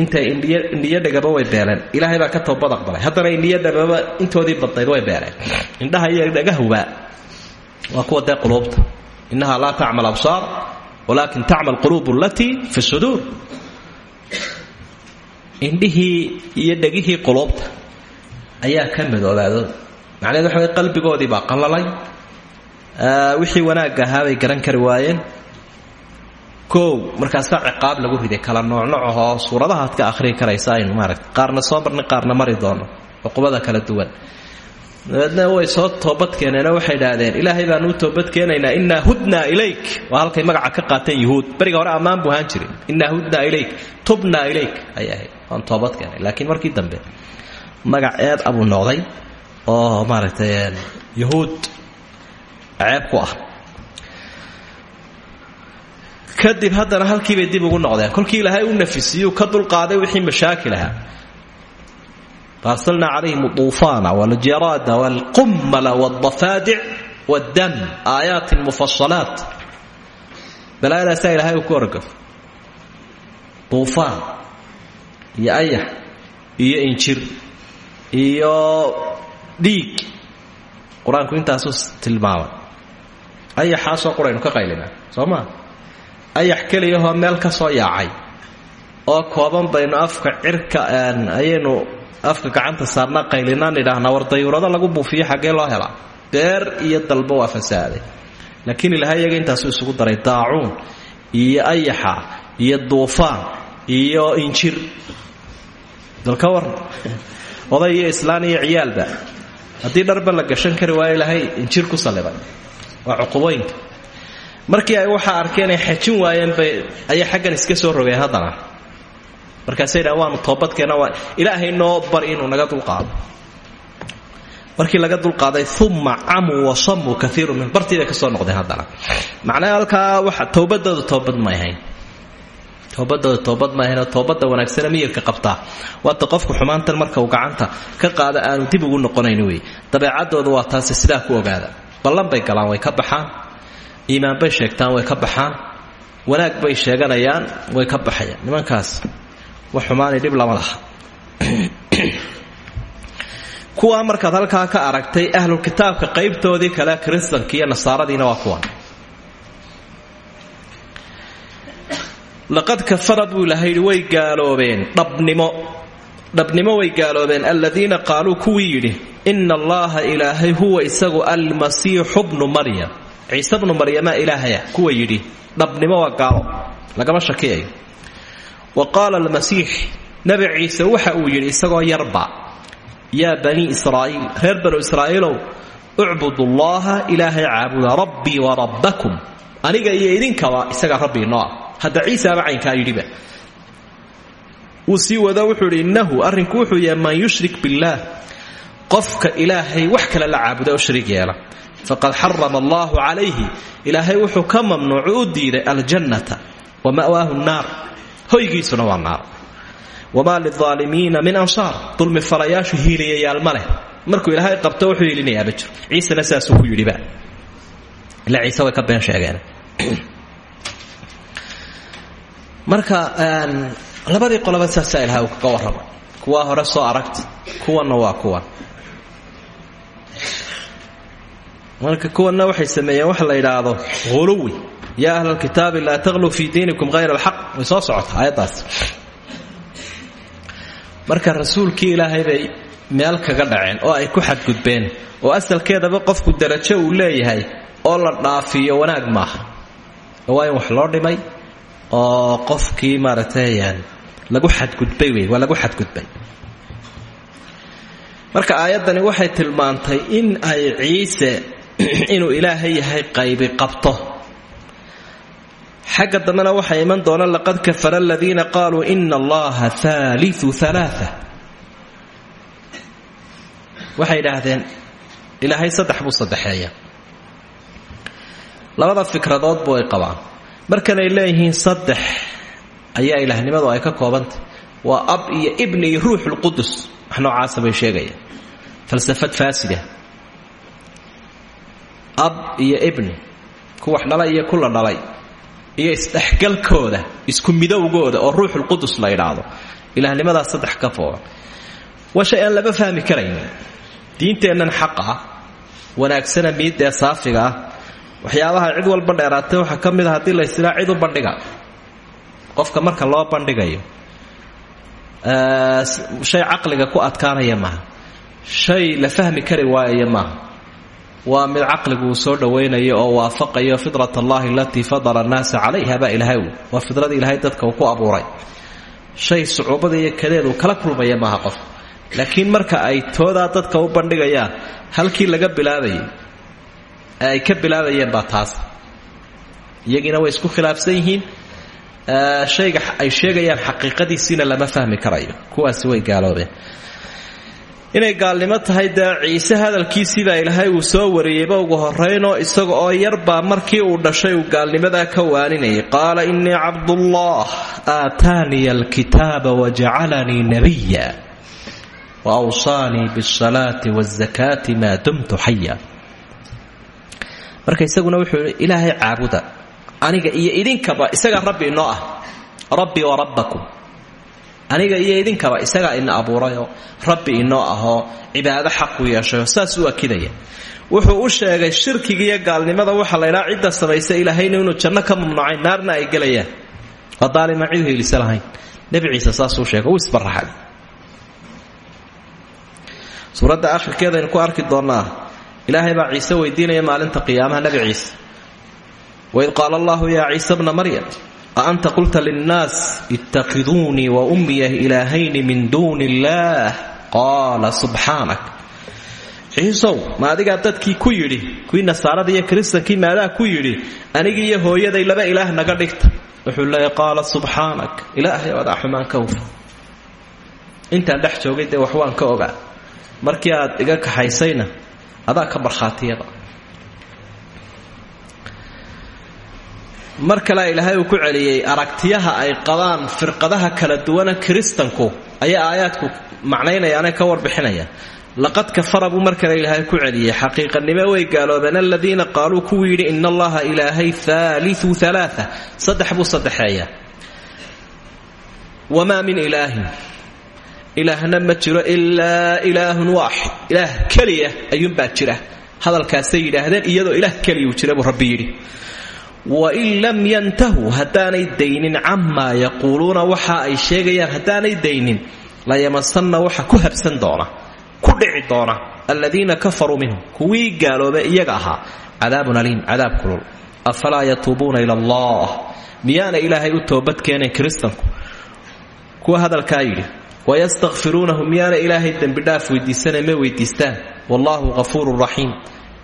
intay indhiy indhiyo dhegaba way beeleen ilaahay baa ka toobad aqbalay haddana indhiyo dhegaba intoodii badnayd way beeleen indhaha iyo dhagahuba waa kuwa dee quluubta innaha laa tacmal absaar walaakin tacmal quluub alatii fi suduur. Indhihii iyo dhegihii quluubta ayaa ka madoobaado macnaheed waxa way qalbigoodii baa qalalay wixii wanaagga ahaa bay garan kari waayeen. Koow markaasaa ciqaab lagu riday kala noocnocahoo suuradahaad ka akhriyi karaysa aynu maaragta qaarna soo marnay qaarna mari doono cuqubada kala duwan. Dabeedna way soo toobadkeeneenoo waxay idhaahdeen ilaahay baanu u toobadkeenaynaa innaa hudnaa ilayk. Waa halkay magaca ka qaateen yuhuud. Beriga hore ammaan buu jirin innaa hudnaa ilayk tubnaa ilayk ayay ahayd. Waan toobadkeenay laakiin markii dambe magac eed abuu noqday oo maaragtay yuhuud ceeb ku ah. Kadib haddana halkiibay dib ugu noqdeen. Kolkii ilaahay u nafisiyuu ka dulqaaday wixii mashaakil ahaa faarsalnaa calayhim duufaana waljaraada walqummala waldafaadic waddam aayaatin mufasalaat balaayadaasaa ilahay uu ku orgafo duufaan iyo ayax iyo injir iyo dhiig. Qur'aanku intaasuu tilmaamay ayaxaasoo quraynu ka qaylinaa soo maa ayax keliyahoo meel ka soo yaacay. Oo kooban baynu afka cirka ayaynu afka gacanta saarna qaylinaan idhaahnaa war dayuurado lagu buufiyo xaggee loo helaa. Beer iyo dalba waa fasaaday. Laakiin ilahay iyaga intaasuu isugu daray. Daacuun iyo ayaxa iyo duufaan iyo injir. Dalka war oday iyo islaan iyo ciyaalba. Haddii dharba la gashan kari waayo ilaahay injir ku sallibay waa cuqubooyinka markii ay waxaa arkeen ay xajin waayeen bay ayay xaggan iska soo rogeen haddana. Markaasay dhahan waanu toobadkeena waa ilaahay noo bari inuu naga dulqaado markii laga dulqaaday uma camuu wasamuu kaiiru min bartii bay ka soo noqdeen haddana. Macnaha halkaa waxa towbadooda toobad may ahayn. Toobadooda toobad ma ahaynoo toobadda wanaagsane miyirka qabtaa waata qofku xumaantan marka uu gacanta ka qaada aanu dib ugu noqonayn wey dabeecadooda waa taasi sidaa ku ogaada ballan bay galaan way ka baxaan. Iimaan bay sheegtaan way ka baxaan. Wanaag bay sheeganayaan way ka baxayaan. Nimankaas wax xumaanay dhib lama laha. Kuwaa markaad halkaa ka aragtay ahlul kitaabka qaybtoodii kale kiristanka iyo nasaaradiina waa kuwan laqad kafara buu ilahay yidhi way gaaloobeen dhabnimo dhabnimo way gaaloobeen. Aladiina qaaluu kuwii yidhi ina allaha ilaahay huwa isagu almasiixu bnu maryam. Ciise bnu maryama ilaahaya kuwa yidhi dhabnimo waa gaalo. Lagama shakiyayo. Wa qaala almasiix nabi ciise waxa uu yidhi isagoo yarba yaa banii israa'iil reer banu israa'iilow ucbudu llaha ilaahay caabuda rabbii wa rabbakum. Aniga iyo idinkaba isaga rabbi inoo ah hadda ciisaaba caynkaa yidhiba wuu sii wado wuxuu idhi innahu arrinku wuxuu yahay man yushrik billaah qofka ilaahay wax kale la caabuda u shariig yeela. Faqad xarama allaahu calayhi. Ilaahay wuxuu ka mamnuucu u diiday aljannata wa ma'waahu nnaar hoygiisuna waa naar. Wamaa lilaalimiina min ansaar. Dulmi falayaashu hiiliyayaal ma leh. Markuu ilaahay qabto wuxuu hiilinayaaba jiro ciisena saasuu ku yidhiba ila ciise way ka been sheegeen. Marka labadii qoloba saasaa ilahay uu kaga warramay kuwaa hore soo aragta kuwanna waa kuwan marka kuwanna waxay sameeyeen waxa la yidhaahdo huluwi yaa ahla alkitaabi laa taqluu fii diinikum hayra alxaq way soo socota aayaddaas. Marka rasuulkii ilaahay bay meel kaga dhaceen oo ay ku xadgudbeen oo asalkeedaba qofku darajo uu leeyahay oo la dhaafiyo wanaag maaha. Waa wax loo dhimay oo qofkii maaragtay lagu xadgudbay wey lagu xadgudbay. Marka aayaddani waxay tilmaantay in ay ciise inuu ilaahay yahay qaybi qabto. Xagga dambena waxaa iman doona laqad kafara aladiina qaaluu ina allaha haaliu alaaa waxay idhaahdeen ilaahay saddex buu saddexeeya. Labada fikradood buu ay qabaan. Markanay leeyihiin saddex ayaa ilaahnimadu ay ka koobantay. Waa ab iyo ibni iyo ruuxulqudus wax noocaasa bay falsafad faasida. Ab iyo ibni kuwax dhalay iyo kula dhalay. Iyo isdhexgalkooda isku midowgooda oo ruuxulqudus la idhaahdo ilaahnimadaas saddex ka kooban. Waa shay laba fahmi karayn diinteennan xaqa ah wanaagsana miidee saafiga ah. Waxyaabaha cid walba dheeraatay waxaa ka mid a haddii laysidhaa cid u bandhiga qofka marka loo bandhigayo shay caqliga ku adkaanaya maaha. Shay la fahmi kari waayaya maaha. Waa mid caqligu uu soo dhowaynayo oo waafaqayo fidrat allahi alatii fadala annaasa calayha baa ilaahay waa fidrada ilaahay dadka uu ku abuuray. Shay sucuubada iyo kadeedu kala kulmaya maaha qof. Laakiin marka ay toodaa dadka u bandhigayaan halkii laga bilaabayay ay ka bilaabayeen baa taas. Iyagiina way isku khilaafsan yihiin shayga ay sheegayaan xaqiiqadiisiina lama fahmi karayo. Kuwaasi way gaaloobeen. Inay gaalnimo tahay dee ciise hadalkiisiibaa ilaahay uu soo wariyeyba ugu horeynoo isaga oo yarbaa markii uu dhashay uu gaalnimadaa ka waaninayay. Qaala innii cabdullah aataaniya alkitaaba wajacalanii nabiya wa awsaanii bisalaati wazakaati maa dumtu xaya marka isaguna wuxuu ilaahay caabuda aniga iyo idinkaba isagaa rabbi inoo ah. Rabbi wa rabbakum aniga iyo idinkaba isagaa ina abuurayoo rabbi inoo ahoo cibaado xaqu yeeshayoo saas u akidaya. Wuxuu u sheegay shirkiga iyo gaalnimada waxa la ydhaa cidda samaysa ilaahayna inuu janno ka mamnuucay naarna ay gelayaan. Waa daalimaan cid heelisa lahayn. Nebi ciise saasuu sheegay uu isbaraxay suuradda akhirkeedaynu ku arki doonnaa ilaahay baa ciise weydiinaya maalinta qiyaamaha nebi ciise waid qaala allahu yaa ciise bna maryam aanta qulta linnaas ittakiduunii wa ummiyah ilaahayni min duuni illaah qaala subxaanak ciisow ma adigaa dadkii ku yidhi kuwii nasaarada iyo kiristankii maadaa ku yidhi anigii iyo hooyaday laba ilaah naga dhigta wuxuu leeya qaala subxaanak ilaahay adaa xumaan ka ufa intaan dhex joogay dee wax waan ka ogaa markii aad iga kaxaysayna adaa ka markhaatiyada mar kale ilaahay uu ku celiyey aragtiyaha ay qabaan firqadaha kala duwana kiristanku ayaa aayaadku macnaynayaane ka warbixinaya. Laqad kafara buu mar ilaahay ku celiyey xaqiiqanimo way gaaloobeen. Aladiina qaaluu kuwuu yidhi ina allaha ilaahay haaliu alaaa saddex buu saddexeeya. Wamaa min ilaahin? Ilaahna ma jiro ilaa ilaahun waaxid ilaah keliya ayuunbaa jira. Hadalkaasay yidhaahdeen iyadoo ilaah keliya uu jira buu rabbi wain lam yantahuu haddaanay daynin camaa yaquuluuna waxa ay sheegayaan haddaanay daynin layamasanna waxa ku habsan doona ku dhici doona aladiina kafaruu minhum kuwii gaaloobe iyaga ahaa cadaabun aliim cadaab kulul. Afalaa yatuubuuna ila allah? Miyaana ilaahay u toobadkeeneen kiristanku? Kuwa hadalkaa yidhi wayastakfiruunahu miyaana ilaahay dembidhaaf weydiisana ma weydiistaan? Wallaahu qafuurun raxiim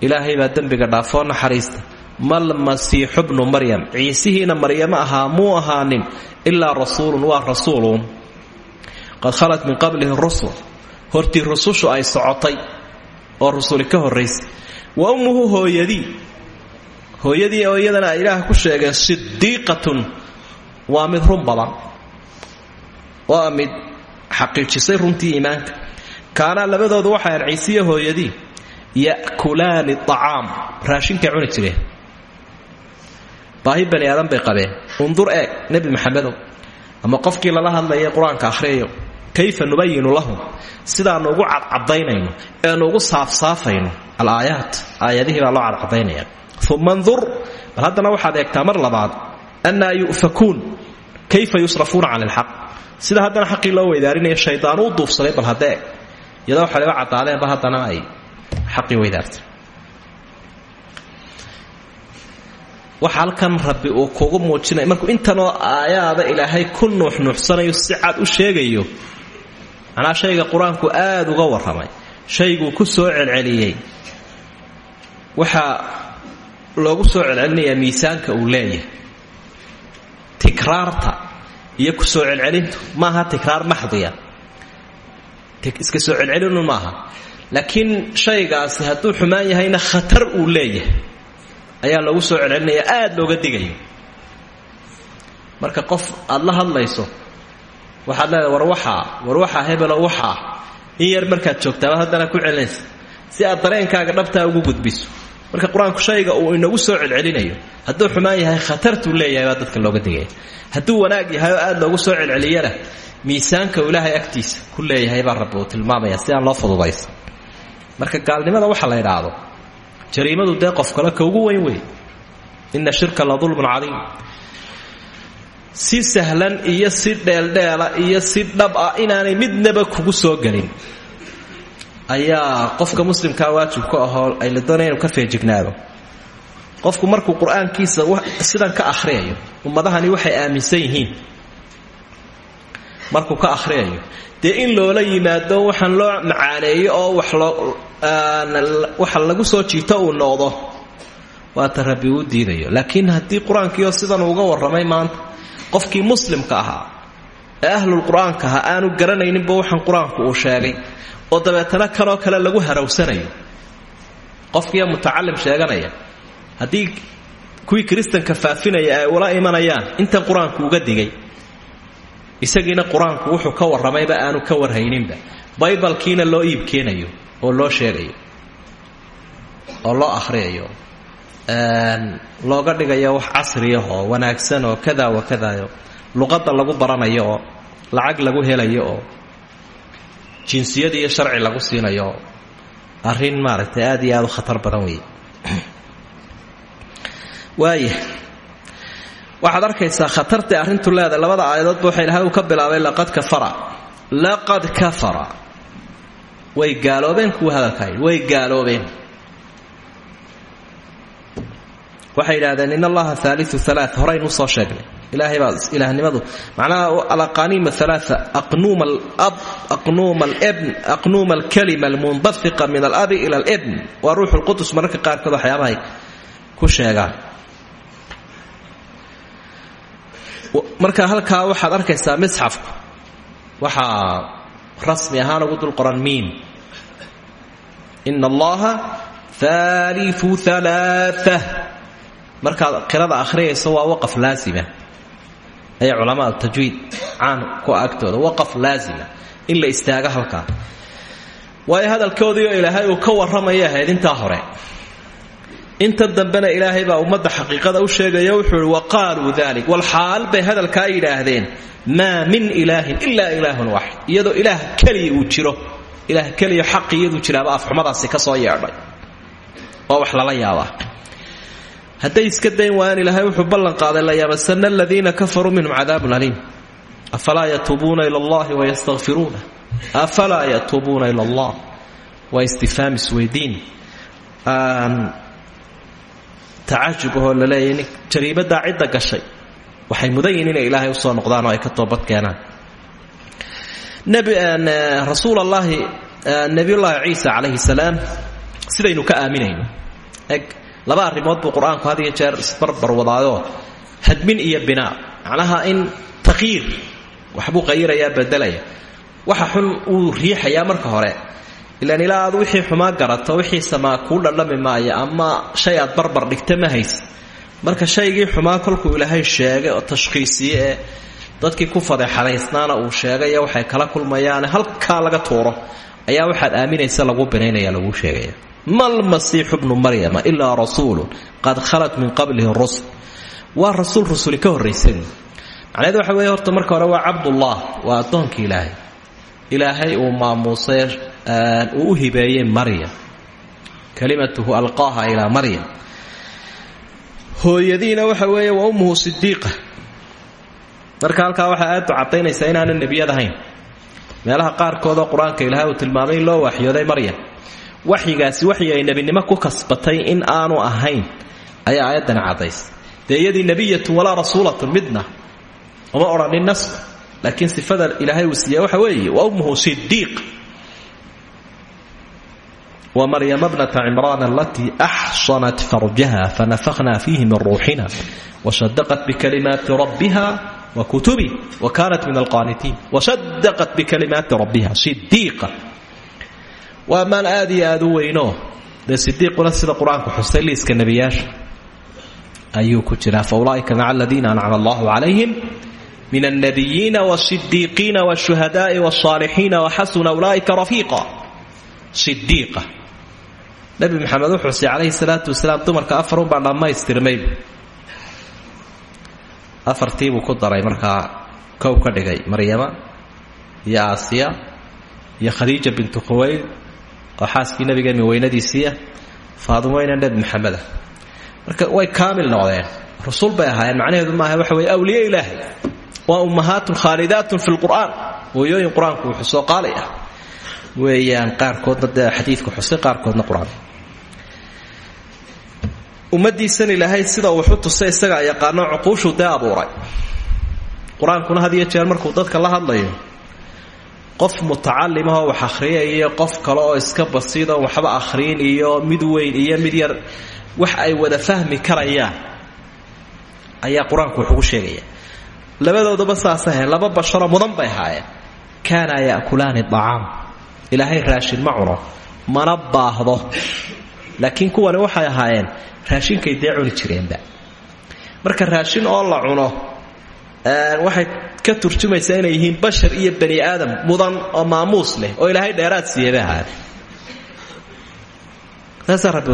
ilaahay baa dembiga dhaafoo naxariista mal masiixu bnu maryam. Ciisihiina maryamo ahaa muu ahaanin ilaa rasuulun waa rasuulun. Qad khalat min qablihi rusul. Hortii rusushu ay socotay oo rusuli ka horraysay wa ummuhu hooyadii. Hooyadii oo iyadana ilaah ku sheegeen sidiiqatun waa mid run badan. Mid xaqiijisay runtii iimaanka. Kaanaa labadoodu waxaaan ciisiyo hooyadii. Ya'kulaani acaam raashinkay cuni jireen baahi bani aadan bay qabeen. Undur eeg nebi maxamedow ama qofkii lala hadlaya qur'aanka kayfa nubayinu lahum? Sidaanu ugu cadcadaynayno eenu ugu saafsaafayno alaayaat. Aayadihii baa loo cadcadaynaya uma ndur bal haddana waxaad eegtaa mar labaad annaa yu'fakuun kayfa yusrafuuna cani ilxaq sida haddana xaqii loo weydaarinaya shaydaanu u duufsaday bal hadda eeg iyadoo waxaliba caddaadeenba haddana ay xaqii weydaartay waxa halkan rabbi uu kugu muujinaya markuu intanoo aayaada ilaahay ku nuuxnuuxsanayo si cad u sheegayo macnaa shayga qur'aanku aada uga warramay shayguu ku soo celceliyey. Waxaa loogu soo celcelinayaa miisaanka uu leeyahay. Tikraarta iyo ku soo celcelintu maaha tikraar maxdiya. Iska soo celcelinu maaha. Laakiin shaygaasi hadduu xumaan yahayna khatar uu leeyahay ayaa loogu soo celcelinaya aada looga digayo. Marka qof aada la hadlayso waxaad leedahay war waxaa war waxaa hebelo waxaa in yar markaad joogtaaba haddana ku celinaysa si aad dareenkaaga dhabtaa ugu gudbiso. Marka qur'aanku shayga uu inagu soo celcelinayo hadduu xumaan yahay khatartuu leeyahay baa dadka looga digaya. Hadduu wanaag yahay oo aada loogu soo celceliyana miisaanka ilaahay agtiisa ku leeyahay baa rabbi tilmaamaya si aan loo fududaysa marka gaalnimada waxa la idhaahdo jariimadu dee qof kale ka ugu weyn wey ina shirka la dulmun cadiim si sahlan iyo si dheeldheela iyo si dhab ah inaanay midnaba kugu soo gelin. Ayaa qofka muslimkaa waajib ku ahoo ay la doonaya inu ka feejignaado. Qofku markuu qur'aankiisa sidan ka akhriyayo ummadahani waxay aaminsan yihiin markuu ka akhriyayo. Dee in loola yimaado waxaan loo macaaneeyo oo waxa lagu soo jiito uu noqdo. Waata rabbi diidayo. Laakiin haddii qur'aankiioo sidan uga warramay maanta qofkii muslimka ahaa ahlul qur'aanka aanu garanayninba waxaan qur'aanku uu sheegay. Oo dabeetana kanoo kale lagu harawsanayo. Qofkiiyo mutacalim sheeganaya haddii kuwii kiristanka faafinaya ay ula imanayaan intan qur'aanku uga digay isagiina qur'aanku wuxuu ka warramayba aanu ka warhayninba. Baybalkiina loo iib keenayo oo loo sheegayo oo loo akhriyayo looga dhigayo wax casriyah oo wanaagsan oo kada wa kadayo luqadda lagu baranayo oo lacag lagu helayo oo jinsiyad iyo sharci lagu siinayo arrin maaragtay aad iyo aad u khatar badan weeye. Waaya waxaad arkaysaa khatartay arrintu leedahay. Labada aayadoodba waxa ilahay uu ka bilaabay laqad kafara. Laqad kafara. Way gaaloobeen kuwa hadalkaa yidhi way gaaloobeen. Waxay yidhahdeen in allaha haaliu alaa horaynu u soo sheegnay. Ilaahay baa ilaahnimadu macnaha alaqaniim alaa aqnuuma alab aqnuuma albn aqnuuma alkalima almundafiqa min alabi ila albn waa ruuxu lqudus mararka qaarkood waxyaabahay ku sheegaan marka halkaa waxaad arkaysaa misxafku waxaa rasmi ahaan ugu dul qoran miin ina allaha haaliu alaaa markaad qirada akhriyayso waa waqaf laasima ayaa culamaa tajwiid caan ku agtooda waqaf laasima in la istaago halkaa waayo hadalkoodiioo ilaahay uu ka warramaya ahayd intaa hore inta dambena ilaahay baa ummadda xaqiiqada u sheegaya wuxuu ihi wa qaaluu dalik bay hadalkaa yidhaahdeen maa min ilaahin ilaa ilaahun waaxid iyadoo ilaah keliya uu jiro ilaah keliya xaqi iyaduu jiraaba afxumadaasi ka soo yeedhay. Oo wax lala yaabaa. Hadday iska dayn waayaan ilaahay wuxuu ballan qaaday layabasana aladiina kafaruu minhum cadaabun aliim. Afalaa yatuubuuna ila allahi wayastakfiruuna afalaa yatuubuuna ila allah? Waa istifhaam isweydiin tacajub ahoo la leeyahy jariimadaa cidda gashay. Waxay mudan yihiin inay ilaahay u soo noqdaan oo ay ka toobad keenaan rasuul allaahi nabiyullaahi ciisa calayhi salaam sidaynu ka aaminayno. Eg laba arrimood buu qur'aanku had iyo jeer isbarbar hadmin iyo binaa macnaha in takyiir waxbuu qayirayaa bedelaya waxa xun uu riixayaa marka hore ilaan ilaa aad wixii xumaa garato wixii samaa kuu dhadhami maayo ama shay aad barbar dhigta ma haysa marka shaygii xumaa kolkuu ilaahay sheegay oo tashkhiisiye dadkii ku fadeexadaysnaana uu sheegay waxay kala kulmayaane halkaa laga tuuro. Ayaa waxaad aaminaysa lagu binaynaya laguu sheegaya. Mal masiixu bnu maryama ilaa rasuulun qad khalat min qablihi rusul. Waa rasuul rusuli ka horraysay macnaheed waxa weeye horta marka hore waa cabdullah waa addoonkii ilaahay ilaahay uu maamuusay uu u hibeeyey maryam. Kalimatuhu alqaaha ilaa maryam. Hooyadiina waxa weeye waa ummuhu sidiiqa marka halkaa waxaa aadu cadaynaysaa inaana nebiyad ahayn. Meelaha qaarkoodoo qur'aanka ilaahay uu tilmaamay loo waxyooday maryam. Waxyigaasi waxyi ay nebinimo ku kasbatay in aanu ahayn ayaa aayaddani caddaysay dee iyadii nebiyatun walaa midna uma odhanin nasba laakiin sifada ilaahay uu siiya waxa weeye wa ummuhu sidiiq wa maryama bnata cimraan alatii axsanat farjaha fanafakhnaa fiihi min ruuxina wasadaqat bikalimaati rabbiha wa kutubi wa kaanat min alqaanitiin wasadaqat bikalimaati rabbiha sidiiqa waa maan aad iyo aad u weyno dee sidiiquna sida qur'aanku xustay liiska nebiyaasha. Ayuu ku jiraa fa ulaaika maca aladiina ancama allahu calayhim min alnabiyiina wasidiiqiina wshuhadaai wsaalixiina waxasuna ulaaika rafiiqa sidiiqa nabi maxamed wuxuu xusay calayhi salaatu wasalaam dumarka afarunbaa dhammaystirmaybu afartiibuu ku daray markaa kow ka dhigay maryama iyo aasiya iyo khadiija bintu khuwayd oo xaaskii nabigeenmi weynadiisiiah faadumeyna nebi maxameda marka way kaamil noqdeen rasuul bay ahaayeen macnaheedu maaha waxa weye awliye ilaahay waa ummahaatun khaalidaatun fi lqur'aan hooyooyin qur'aanku uu xusoo qaali ah. Weeyaan qaarkoodna dee xadiidku xusay qaarkoodna qur'aan. Ummadiisan ilaahay sida uu waxu tusay isagaa yaqaano cuquushuu dee abuuray. Qur'aankuna had jeer markuu dadka la hadlayo qof mutacalimahoo wax akhriyay iyo qof kale oo iska basiidoo waxba akhriin iyo mid weyn iyo mid yar wax ay wada fahmi karayaan ayaa qur'aanku wuxugu sheegaya labadoodaba saas ahayn laba basharo mudan bay ahaayeen. Kaanaa ya'kulaani acaam ilaahay raashin ma cuno mana baahdo. Laakiin kuwani waxay ahaayeen raashinkay dee cuni jireenba. Marka raashin oo la cuno waxay ka turjumaysaa inay yihiin bashar iyo bani aadam mudan oo maamuus leh oo ilaahay dheeraad siiyey bay ahaayeen.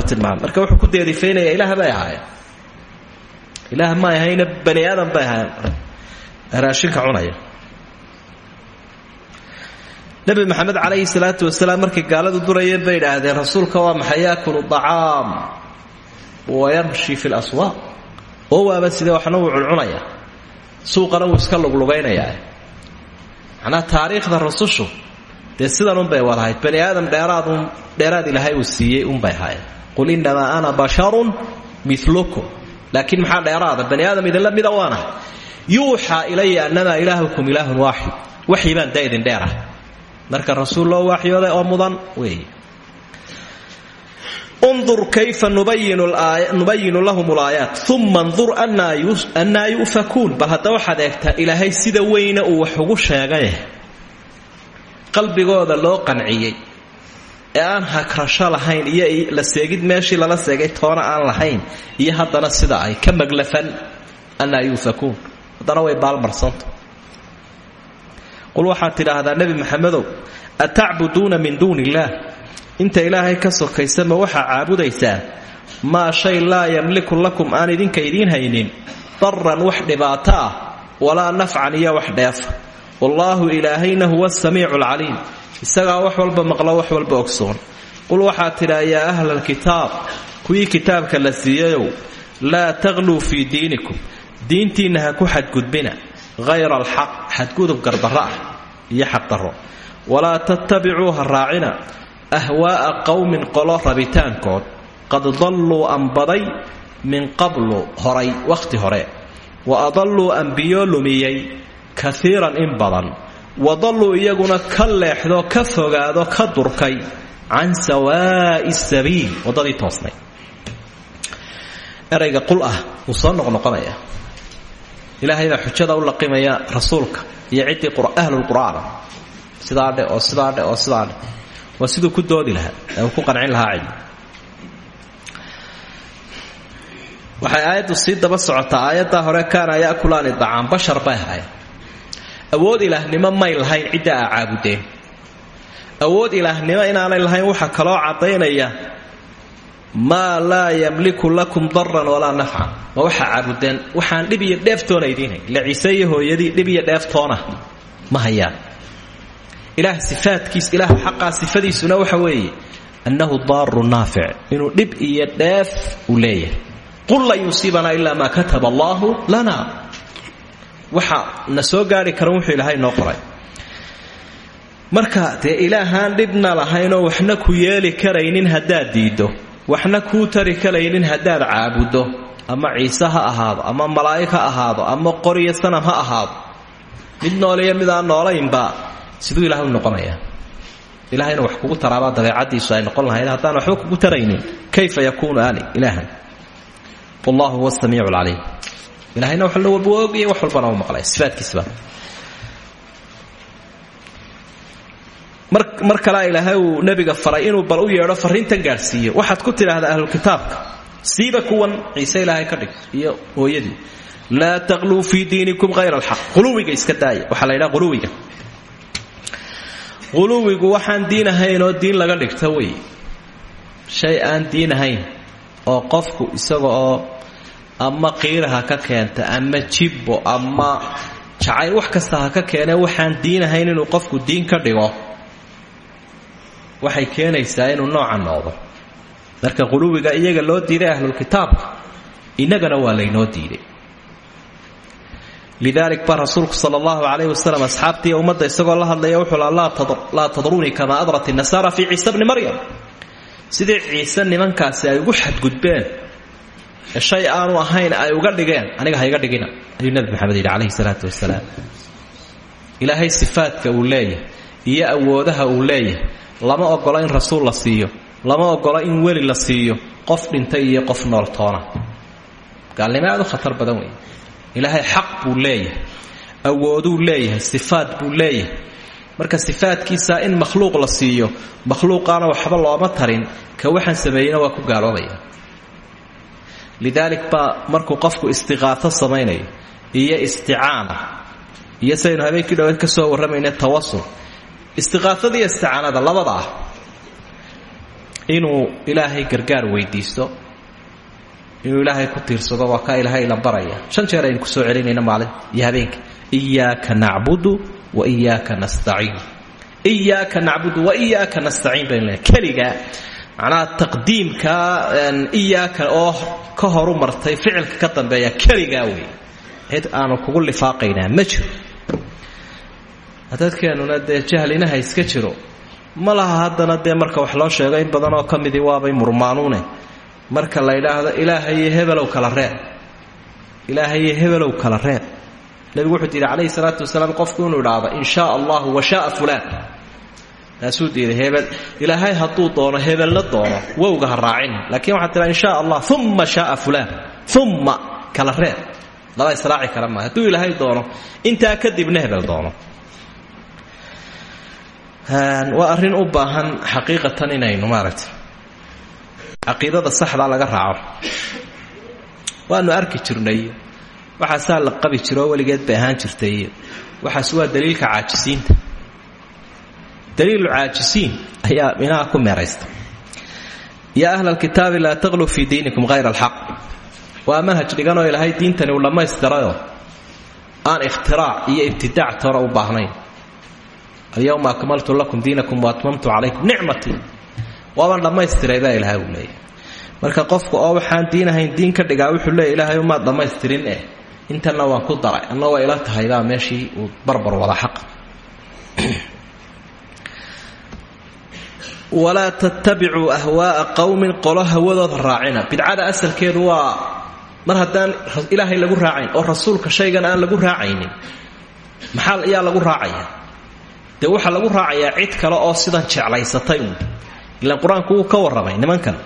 Tilmaamay. Marka wuxuu ku deerifaynaya ilaah bay ahaayeen. Ilaah ma ahayna bani aadam bay ahaayeen raashinka cunaya. Nabi maxamed calayhi salaatu wasalaam markay gaaladu durayeen bay idhaahdeen rasuulka waa maxay? Yaakulu acaam wayamshi fi laswaaq oo waaba sidee waxna wuu cuncunaya. Suuqana wuu iska luglugaynayaa macnaha taariikhda rusushu dee sidan unbay wadahayd bani aadam dheeraadun dheeraad ilaahay uu siiyey unbay ahaayeen. Qul innamaa ana basharun milukum laakiin maxaa dheeraada? Bani aadam idinla mida waanahay yuuxaa ilaya annamaa ilaahukum ilaahun waaxid waxyi baan daa idin dheerah marka rasuul loo oo mudan weeye undur kayfa nubayinu lahum laayaat uma ndur annaa yu'fakuun. Bal hadda waxaad eegtaa ilaahay sida weyne uu wax ugu sheegaye qalbigooda loo qanciyey. Ee aan hakrasho lahayn iyo la seegid meeshii lala seegay toona aan lahayn iyo haddana sida ay ka maglafan annaa yu'fakuun haddana way baalmarsanta qul waxaad tidhaahdaa nebi maxamedow atacbuduuna min duuni illaah inta ilaahay ka sokaysa ma waxaa caabudaysaan maa shay laa yamliku lakum aan idinka idiin haynin. Daran wax dhibaato ah walaa nafcan iyo wax dheefa wallaahu ilaahayna huwa asamiicu alcaliim isagaa wax walba maqlo wax walba ogsoon. Qul waxaad tidhaa yaa ahla alkitaab kuwii kitaabka la siiyayow laa taqluu fii diinikum diintiinna ha ku xadgudbina hayra alxaq xadgudub gardarro ah iyo xaqdarro walaa tattabicuu ha raacina ahwaa'a qowmin qolo rabitaankood qad dalluu ambaday min qablu horay wakhti hore. Wa adalluu ambiyoo lumiyey kaiiran in badan. Wadalluu iyaguna ka leexdo ka fogaado ka durkay can sawaa'i sabiil waddadii toosnay. Erayga qul ah wuu soo ilaahay baa xujada u laqimaya rasuulka iyo ciddii ahlulqur'aana sidaa dhe oo sidaa dhe oo sidaa dhe. Waa siduu ku doodi lahaa ku qancin lahaa cidi waxay aayaddu sii daba socotaa. Aayaddaa hore kaana ya'kulaani dacaan bashar bay ahayn awood ilaahnimo may lahayn cidda aa caabudeen. Awood ilaahnimo inaanay lahayn waxaa kaloo caddaynaya maa laa yamliku lakum daran walaa nafcan. Ma waxaa caabudeen waxaan dhib iyo dheeftoona idiinhay ila ciise iyo hooyadii dhib iyo dheeftoona ma hayaan. Ilaah sifaadkiis ilaah xaqaa sifadiisuna waxa weeye annahu daaru naafic. Inuu dhib iyo dheef uu leeyahay. Qul lan yusiibanaa ilaa maa kataba allaahu lana. Waxa na gaari kara wuxuu ilaahay noo qoray. Marka dee ilaahaan dhibna lahaynoo waxna ku yeeli karaynin haddaad diiddo waxna kuu tari karaynin haddaad caabuddo ama ciise ha ahaado ama malaa'ig ha ahaado ama qoriyo sanam ha ahaado mid nooliyo midaan noolaynba siduu ilaah u noqonaya. Ilahayna wax kugu taraabaa dabeecadiisu ay noqon lahayd haddaan waxba kugu taraynin. Kayfa yakuunu ali ilaahan? Wallahu huwa samiicu lcaliim ilahayna wax walba ogaya wax walbana u maqlay sifaadkiisba mar kalea ilaahay uu nebiga faray inuu bal u yeedho farriintan gaadhsiiyo waxaad ku tidhaahdaa ahlulkitaabka siiba kuwan ciise ilaahay ka dhig. Iyo hooyadii. Laa taqluu fii diinikum hayra alxaq quluwiga iska daaya. Waxaa la ydhaha quluwiga. Quluwigu waxaan diin oo diin laga dhigta wey. Shay aan diin oo qofku isaga oo ama qiiraha ka keenta ama jibbo ama jacayl wax kasta ka keene waxaan diin inuu qofku diin ka dhigo waxay keenaysaa inuu nooca noqdo. Marka quluwiga iyaga loo diiday ahlulkitaabka innagana waa laynoo diiday. Lidaalik baa rasuulku sal allahu calayh wasalam asxaabtii isagoo la hadlaya wuxuu laa tadruunii kamaa adrat innasaara fii ciise maryam. Sidii ciise nimankaasi ay ugu xadgudbeen ee shay aanu ahayn ay uga dhigeen aniga ha dhigina. Ayuu maxamed yidhi calayhi salaatu wasalaam. Ilaahay sifaadka uu leeyahay iyo awoodaha uu leeyahay lama ogola in rasuul la siiyo. Lama ogola in weli la siiyo. Qof dhintay iyo qof nooltoona gaalnimo aad u khatar badan wey ilaahay xaq buu leeyahay. Awooduu leeyahay. Sifaad buu leeyahay. Marka sifaadkiisa in makhluuq la siiyo makhluuqaana waxba looma tarin. Ka waxaan sameeyeyna waa ku gaaloobaya lidaalik baa markuu qofku istiqaato samaynayo iyo isticaana iyo saynu habeenkii dhaweed ka soo warramayna tawasul istiqaafada iyo isticaanada labada ah inuu ilaahay gargaar weydiisto inuu ilaahay ku tiirsado waa kaa ilaahay la baraya. Shan jeer aynu ku soo celinayna maalin iyo habeenka iyaaka wa iyaaka nastaciin. Iyaaka nacbudu wa iyaaka nastaciin baynu leehay keligaa macnaha taqdiimka iyaaka oo ka horu martay ficilka ka dambeeya keligaa wey cid aanu kugu lifaaqaynaa. Ma dadkeenuna dee jahlinaha iska jiro. Ma laha haddana dee marka wax loo sheego in badan oo ka midii waabay murmaanuune. Marka la yidhaahdo ilaahayo hebelow kala reeb. Ilaahayo hebelow kala reeb. Nebigu wuxuu diiday calayhi salaatu wasalaam qofku inuu idhaahdo in shaa allahu wa shaaa fulaan. Taasuu diiday hebel ilaahay hadduu doono hebelna doono wowga ha raacin. Laakiin waxaa tiraa in shaa allah uma shaaa fulaan uma kala reeb. Laba israaci kara maaha. Hadduu ilaahay doono intaa kadibna hebel doono waa arrin u baahan xaqiiqatan inaynu maaragtay. Caqiidada saxdaa laga raaco. Waanu arki jirnay. Waxaasaa la qabi jiro oo weligeed bay ahaan jirtay. Waxaas waa daliilka caajisiinta. Daliilu caajisiin ayaa minaha ku meeraysta. Yaa ahla alkitaabi laa taqluu fii diinikum hayra alxaq waa manhaj dhiganoo ilaahay diintani uu dhammaystirayoo aan ikhtiraac iyo ibtidaac toora u baahnayn alyawma akmaltu lakum diinakum waatmamtu calaykum nicmatii waabaan dhammaystiray baa ilaahay uu leeyahy marka qofka oo waxaan diin diin ka dhigaa wuxuu leeya ilaahay umaad dhammaystirin eh intanna waan ku daray anna ila tahaybaa meeshii uu barbar wada xaqa walaa tattabicuu ahwaaa qowmin qolo hawadooda raacina bidcada asalkeedu waa mar haddaan ilaahay lagu raacayn oo rasuulka shaygan aan lagu raacaynin maxaa ayaa lagu raacaya dee waxaa lagu raacayaa cid kale oo sidan jeclaysatay uun ilaan qur'aanku ka warramay nimankan.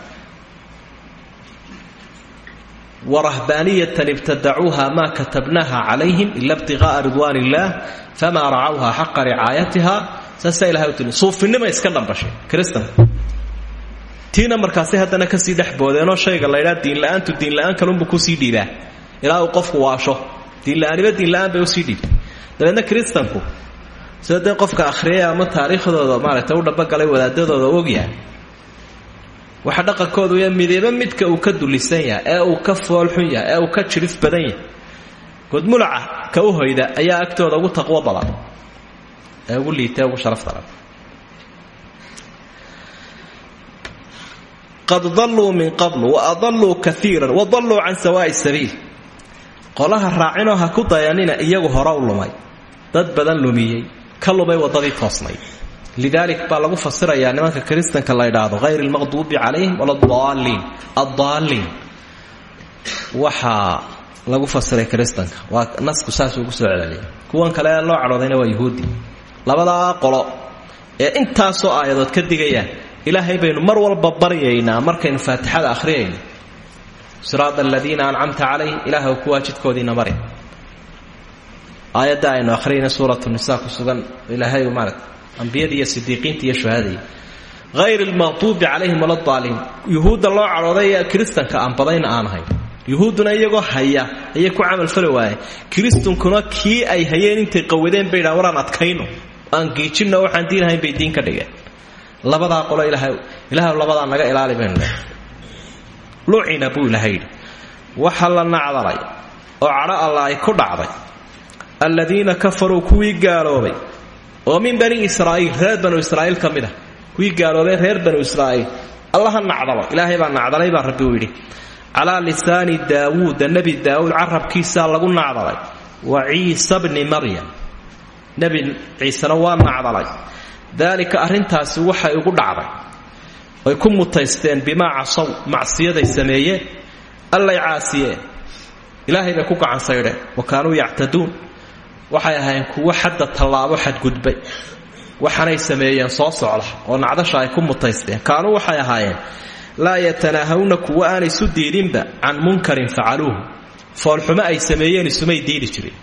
Warahbaaniyatan ibtadacuuha maa katabnaha calayhim ila ibtiqa'a ridwaan illaah famaa racawha xaqa ricaayatiha saasaa iska dhambashay kristanku tiina markaasay haddana ka sii dhex boodeenoo shayga laydhaa diinla-aantu diinla-aan kalunbu ku sii dhiibaa. Ilaa qofku waasho diinla-aaniba diinla-aan bay u sii dhiibtay. Dabeedna kristanku sida dee qofka akhriyay ama taariikhdooda maaragtay u dhabogalay wadaadadooda ogyahay. Waxa dhaqankoodu ya midiba midka uu ka dulisan yahay ee uu ka foolxun yahay ee uu ka jirif badan yahay. Godmulaca ka u hoyda ayaa agtooda ugu taqwo badan. Ee ugu liita ugu sharaftaran qad dalluu min qablu wa adalluu kaiiran wa dalluu can sawaa'i sabiil. Qolaha raacinoo ha ku dayanina iyagu hore u lumay. Dad badan lumiyey ka lumay waddadii toosnay. Lidaalik baa lagu fasirayaa nimanka kiristanka la ydhaahdo hayr lmaqduubi calayhim wala daaliin addaaliin waxaa lagu fasiray kiristanka. Waa nasku saasuu ugu soo celceliyay kuwan kale loo cadhoodayna waa yuhuudi. Labadaa qolo ee intaasoo aayadood ka digayaan ilaahay baynu mar walba baryaynaa markaynu faatixada akhriyayno siraada aladiina ancamta calayhim ilaahw kuwaa jidkoodiina mari aayadda aynu akhriyayna suuratu nisa ku sugan ilaahay maarata ambiyada iyo sidiiqiinta iyo shuhadai hayr lmaqduubi calayhim waladaaliin yuhuudda loo cadhooday ee aan badayna aan ahayn yuhuudduna haya ayay ku camalfali waayeen. Kiristankuna kii ay hayeen intay qawadeen bay dhahan adkayno. Aan giijinno waxaan diinahayn bay diin ka dhigeen. Labadaa qolo ilaahay ilahay labadaa naga ilaali baynu buu ilahay yidhi la nacdalay oo cadho alla ay ku dhacday alladiina kafaruu kuwii gaaloobay oo min bani israa'iil reer banu israa'iil ka mid ah reer banu israa'iil allaha nacdalo ilaahay baa nacdalay baa rabbi uu yidhi lisaani daawuuda nebi daawuud carabkiisaa lagu nacdalay wa ciisa bni maryam nebi ciisena waa nacdalay. Daalika arrintaasi waxay ugu dhacday ay ku mutaysteen bimaa casow macsiyaday sameeyeen allay caasiyeen. Ilaahay ku gacansaydheen wa kaanuu waxay ahaayeen kuwo xadda tallaabo xadgudbay. Waxaanay sameeyeen soo socda oo nacdasha ay ku mutaysteen. Kaanuu waxay ahaayeen laa yatanaahawna kuwo aan isu diidinba can munkarin facaluuhu foolxumo ay sameeyeen isumay diidi jirin.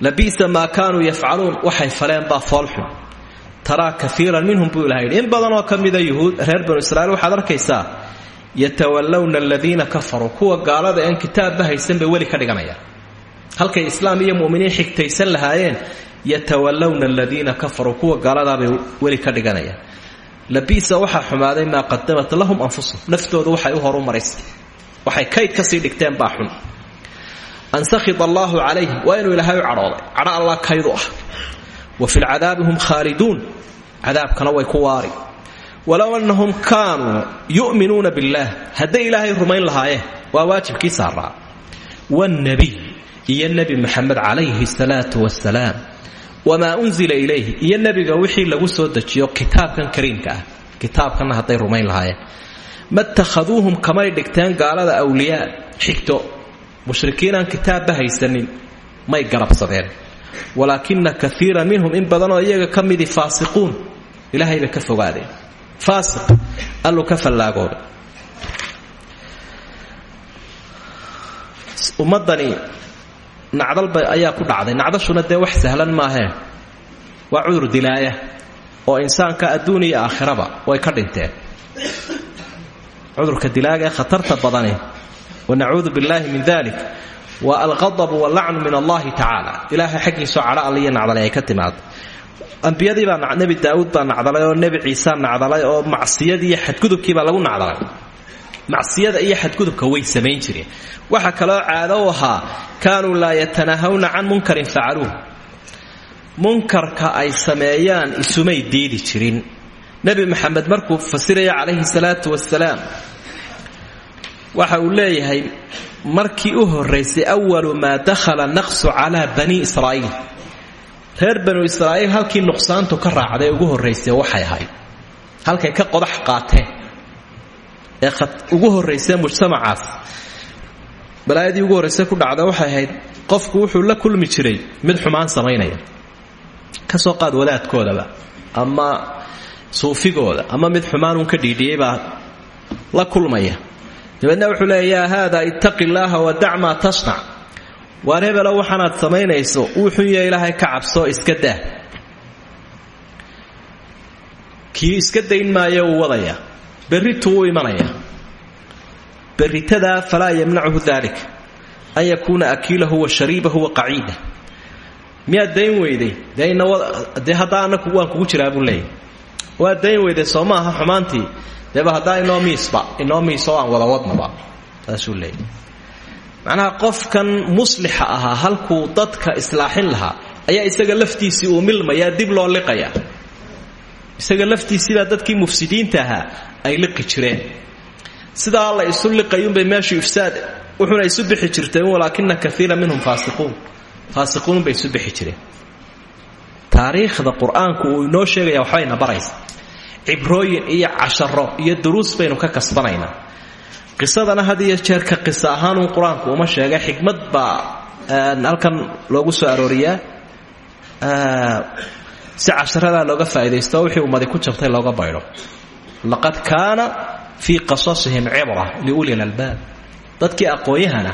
Labi'sa maa kaanuu yafcaluun waxay faleen baa foolxun. Taraa kaiiran minhum buu ilaha in badanoo ka mida yuhuud reer banu israiil waxaad arkaysaa yatawallawna aladiina kafaruu. Kuwa gaalada aan kitaabba haysan bay weli ka dhiganayaan halkay islaam iyo muminiin xigtaysan lahaayeen yatawallawna aladiina kafaruu kuwa gaaladaabay weli ka dhiganayaan. Labi'sa waxaa xumaaday maa qadamat lahum anfusum naftooda waxay u horu maraysay waxay kayd ka sii dhigteen baa an sakhid allaahu calayhim. Waa inuu ilaahay u cadhooday. Cadho allah kaydu ah. Wa fi lcadaabi hum khaaliduun. Cadaabkana way ku waari. Walow annahum kaanuu yu'minuuna billaah. Hadday ilaahay rumayn lahaayeen waa waajibkii saaraa. Wnebiy iyo nebi maxamed calayhi salaatu wasalaam wamaa unzila ilayhi iyo nebiga wixii lagu soo dejiyo kitaabkan kariimka ah. Kitaabkanna hadday rumayn lahaayeen. Matakhaduuhum kamay dhigteen gaalada awliyaa. Xigto mushrikiin aan kitaabba haysanin may garabsadeen walaakina kaiira minhum in badanoo iyaga ka midii faasiquun ilaahay bay ka fogaadeen. Faasiq alluu ka fallaagooda ummadani nacdalba ayaa ku dhacday. Nacdashuna dee wax sahlan maahee waa cudur dilaaya oo insaanka adduun iyo aakhiraba way ka dhinteen. Cudurka dilaaga ee khatarta badani wanacuudu billaahi min dalik waa alqadabu wallacnu min allahi tacaala. Ilaahay xaggiisoo cadho alliyo nacdalay ay ka timaado ambiyadiibaa nebi daawuud baa nacdalay oo nebi ciisa nacdalay oo macsiyadii iyo xadgudubkiibaa lagu nacdalay macsiyada iyo xadgudubka way samayn jireen. Waxa kaloo caado u ahaa kaanuu laa yatanaahawna can munkarin facaluuh munkarka ay sameeyaan isumay diidi jirin. Nebi maxamed markuu fasiraya calayhi salaatu wasalaam waxa uu leeyahay markii u horaysay awalu maa dakhala naqsu calaa bani israa'iil. Reer banu israa'iil halkii nuqsaantu ka raacday ugu horraysay waxay ahayd. Halkay ka qodax qaateen ee ugu horraysay mujtamacaas. Balaayadii ugu horraysay ku dhacda waxay ahayd qofku wuxuu la kulmi jiray mid xumaan samaynaya. Kasoo qaad wadaadkoodaba ama suufigooda ama mid xumaanun ka dhiidhiyey baa la kulmaya. Dabeedna wuxuu leeya yaa haada ittaqi llaaha wadac maa tasnac waar hebelo waxaanaad samaynayso yaha ilaahay ka cabsoo iska daa. Kii iska dayn maayo uu wadaya berrituu u imanaya berritadaa falaa yamnachu dalik an yakuuna akiilahu wa shariibahu wa qaciida miyaad dayn weyday? Dee haddaa anaku waan kugu jiraa buu waad dayn weyday soo maaha deeba haddaa inoo miisba inoo miisoo aan wada wadnaba saasuu leeyahy macnaha qofkan muslixa ahaa dadka islaaxin lahaa ayaa isaga laftiisii uu milmayaa dib loo liqaya isaga laftiisiibaa dadkii mufsidiinta ahaa ay liqi jireen. Sidaa la isu liqayuunbay meeshu ifsaad wuxuuna isu bixi jirteen walaakina kaiira minhum faasiquun. Faasiquunbay isu bixi jireen. Taariikhda qur'aanku uu inoo sheegaya waxbayna baraysa cibrooyin iyo casharo iyo duruus baynu ka kasbanaynaa. Qisadana had iyo jeerka qisa ahaanuu qur'aanku uma sheega. Xikmad baa halkan loogu soo arooriyaa si casharadaa looga faa'idaysto wixii ummadi ku jabtay looga baydho laqad kaana fii qasasihim cibra liuli lalbaab dadkii aqoonyahana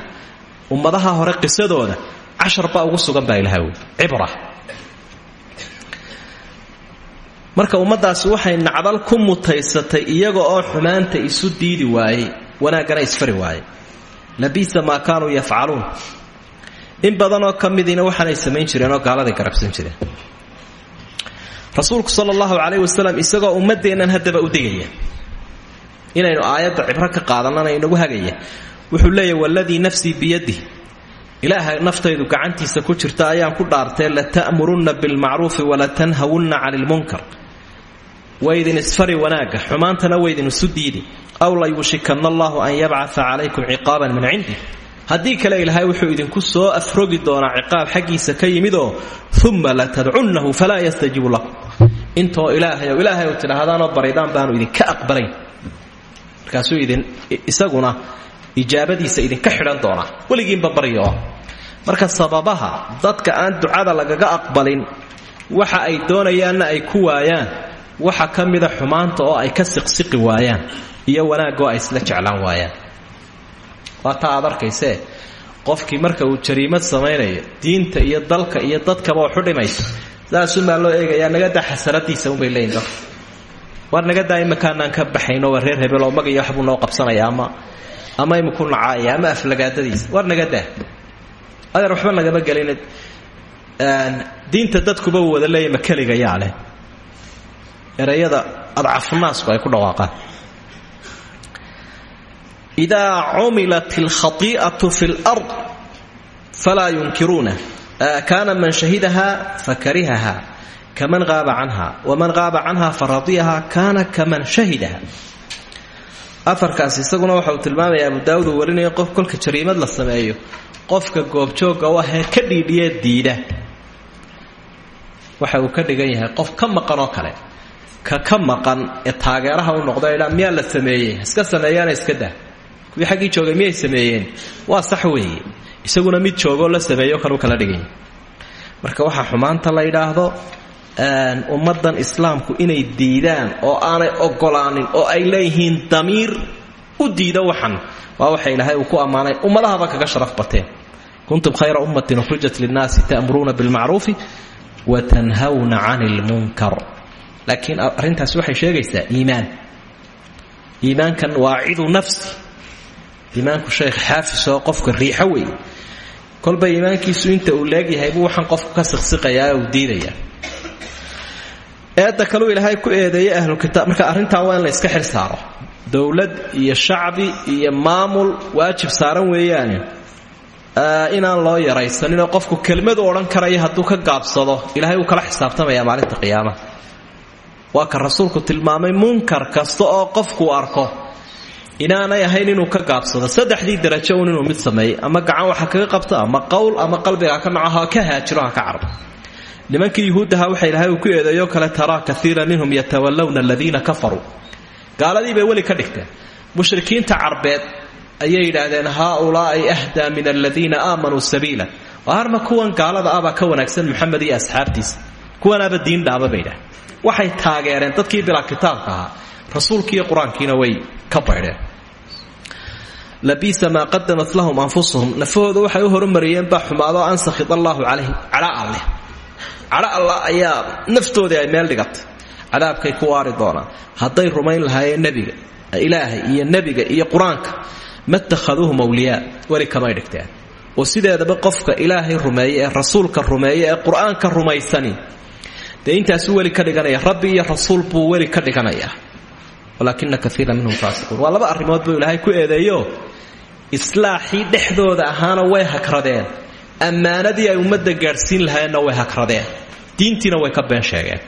ummadaha hore qisadooda cashar baa ugu sugan baa ilaha wy cibra. Marka ummaddaasi waxay nacdal ku mutaysatay iyaga oo xumaanta isu diidi waayey wanaaggana isfari waaye labiisa maa kaanuu yafcaluun in badanoo ka midiina waxaanay samayn jireen oo gaaladay garabsan jireen rasuulku sal allahu calayh wasalam isagoo ummadeennan u digaya inaynu aayadda cibro ka qaadanana inagu hagaya. Wuxuu leeyahy waladii nafsii biyadih ilaaha naftaydu gacantiisa ku jirta ayaan ku dhaartee lata'murunna bilmacruufi walatanhawunna cani lmunkar waydin isfari wanaagga xumaantana waydin isu diidi aw layuushikanna allahu an yabcaa calaykum ciqaaban min cindi. Haddii kale ilaahay wuxuu idinku soo afrogi doonaa ciqaab xaggiisa ka yimidoo uma latadcunnahu falaa yastajiibu lakum intoo ilaahay o ilaahay tidhaahdaanoo baridaan baanu idinka aqbalayn. Markaasuu isaguna ijaabadiisa idinka xidhan doonaa. Weligiinba baryooo marka sababaha dadka aan ducada lagaga aqbalin waxa ay doonayaanna ay ku waayaan waxa ka mida xumaanta oo ay ka siqsiqi waayaan iyo wanaagoo ay isla jeclaan waayaan. Waa taa qofkii marka uu jariimad samaynayo diinta iyo dalka iyo dadkaba waxu dhimayso saasuunbaa loo eegayaa nagadaa xasanadiisa unbay leeyihiin dadka war nagadaa imakaanaan ka baxayno waa reer hebeloo mag iyo waxbuu noo qabsanaya ama ama imaku nacaaya ama aflagaadadiisa war nagadaa adeer waxba nagama gelin diinta dadkuba uu wada leeya makeliga yaa leh erayada adcafunaasku ay ku dhawaaqaan idaa cumilat alkhai'atu fi lard falaa yunkiruuna kaana man shahidaha fakarihaha. Kaman qaaba canha. Waman qaaba canha faradiyaha kaana kaman shahidaha. Afarkaas isaguna waxa uu tilmaamaya abu daawud warinayo qof kolka jariimad la sameeyo. Qofka goobjooga u ahee ka dhiidhiya diida. Waxa uu ka dhigan yahay qof ka maqan oo kale. Ka ka maqan ee taageeraha u noqda miyaa la sameeyey? Iska sameeyaana iska dah kuwii xaggii joogay miyay sameeyeen? Waa sax weeye isaguna mid joogoo la sameeyo kan kala dhiganya marka waxaa xumaanta la yidhaahdo ummaddan islaamku inay diidaan oo aanay ogolaanin oo ay leeyihiin damiir u diida waxan. Waa waxa ilaahay uu ku ammaanay ummadahaba kaga sharaf bateen. Kuntum khayra ummatin ukhrijat linnaasi ta'muruuna bilmacruufi wa tanhawna cani lmunkar laakiin arrintaasi waxay sheegaysaa iimaan. Iimaankan waacidu nafsi iimaanku sheekh xaafis oo qofka riixo wey kolba iimaankiisu inta uu leegyahay buu waxaan qofku ka siqsiqayaa uu diidayaa. eedda kaluu ilaahay ku eedeeyay ahlukitaab marka arrintaa waa in la iska xil saaro. iyo shacbi iyo maamul waajib saaran weeyaane inaan loo yaraysaninoo qofku kelmadu odhan karaya hadduu ka gaabsado ilaahay uu kala xisaabtamaya maalinta qiyaamaha. Waa ka rasuulku tilmaamay munkar kasta oo qofkuu arko inaanay ahayn inuu ka gaabsado. Saddexdii darajo un inuu mid sameeyey ama gacan waxa kaga qabto ama qowl ama qalbiga ka naco ka haajiro ha ka carbo. Nimankii yuhuuddaha waxa ilaahay ku eedeeyo kale taraa kaiira minhum yatawallawna aladiina kafaruu. Gaaladii bay weli ka dhigteen. Mushrikiinta carbeed ayay yidhaahdeen haaulaai ahdaa min aladiina aamanuu sabiila. Harma kuwan gaalada ahbaa ka wanaagsan muxamed iyo asxaabtiisa kuwanaaba diin dhaaba bay idhaah waxay taageereen dadkii bilaa kitaabka ahaa rasuulkiiyo way ka baydheen labiisa maa qadamat lahum anfusuhum nafahooda waxay u horumariyeen baa xumaado an sakhid allaahu calayhim cadha alleh. Cadho allah ayaa naftoodii ay meel dhigatay cadaabkay ku waari doonaan. Hadday rumayn lahaayeen nebiga ilaahay iyo nebiga iyo qur'aanka matakhaduuhum awliyaa weli kamay dhigteen. Oo sideedaba qofka ilaahay rumeeye ee rasuulka rumeeye ee qur'aanka rumaysani dee intaasuu ka dhiganaya rabbi iyo rasuul buu ka dhiganayaa walaakina kaiira minhum faasiquun. Waa laba arrimood buu ilaahay ku eedeeyo. Islaaxii dhexdooda ahaana way hakradeen. Ammaanadii ay ummadda gaadhsiin lahayenna way hakradeen. Diintiina way ka been sheegeen.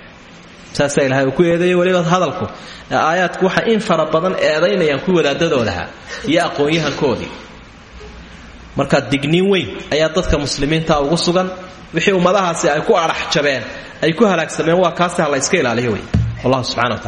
Saasaa ilahay ku eedeeyey weliba hadalku. Aayaadku waxay in fara badan eedaynayaan kuwii wadaadadoodaha iyo aqoon-yahankoodii. Marka digniin weyn ayaa dadka muslimiinta ugu sugan. Wixii ummadahaasi ay ku adhax jabeen ay ku halaagsameen waa kaasi ha la ilaaliyo wey wallahu subxana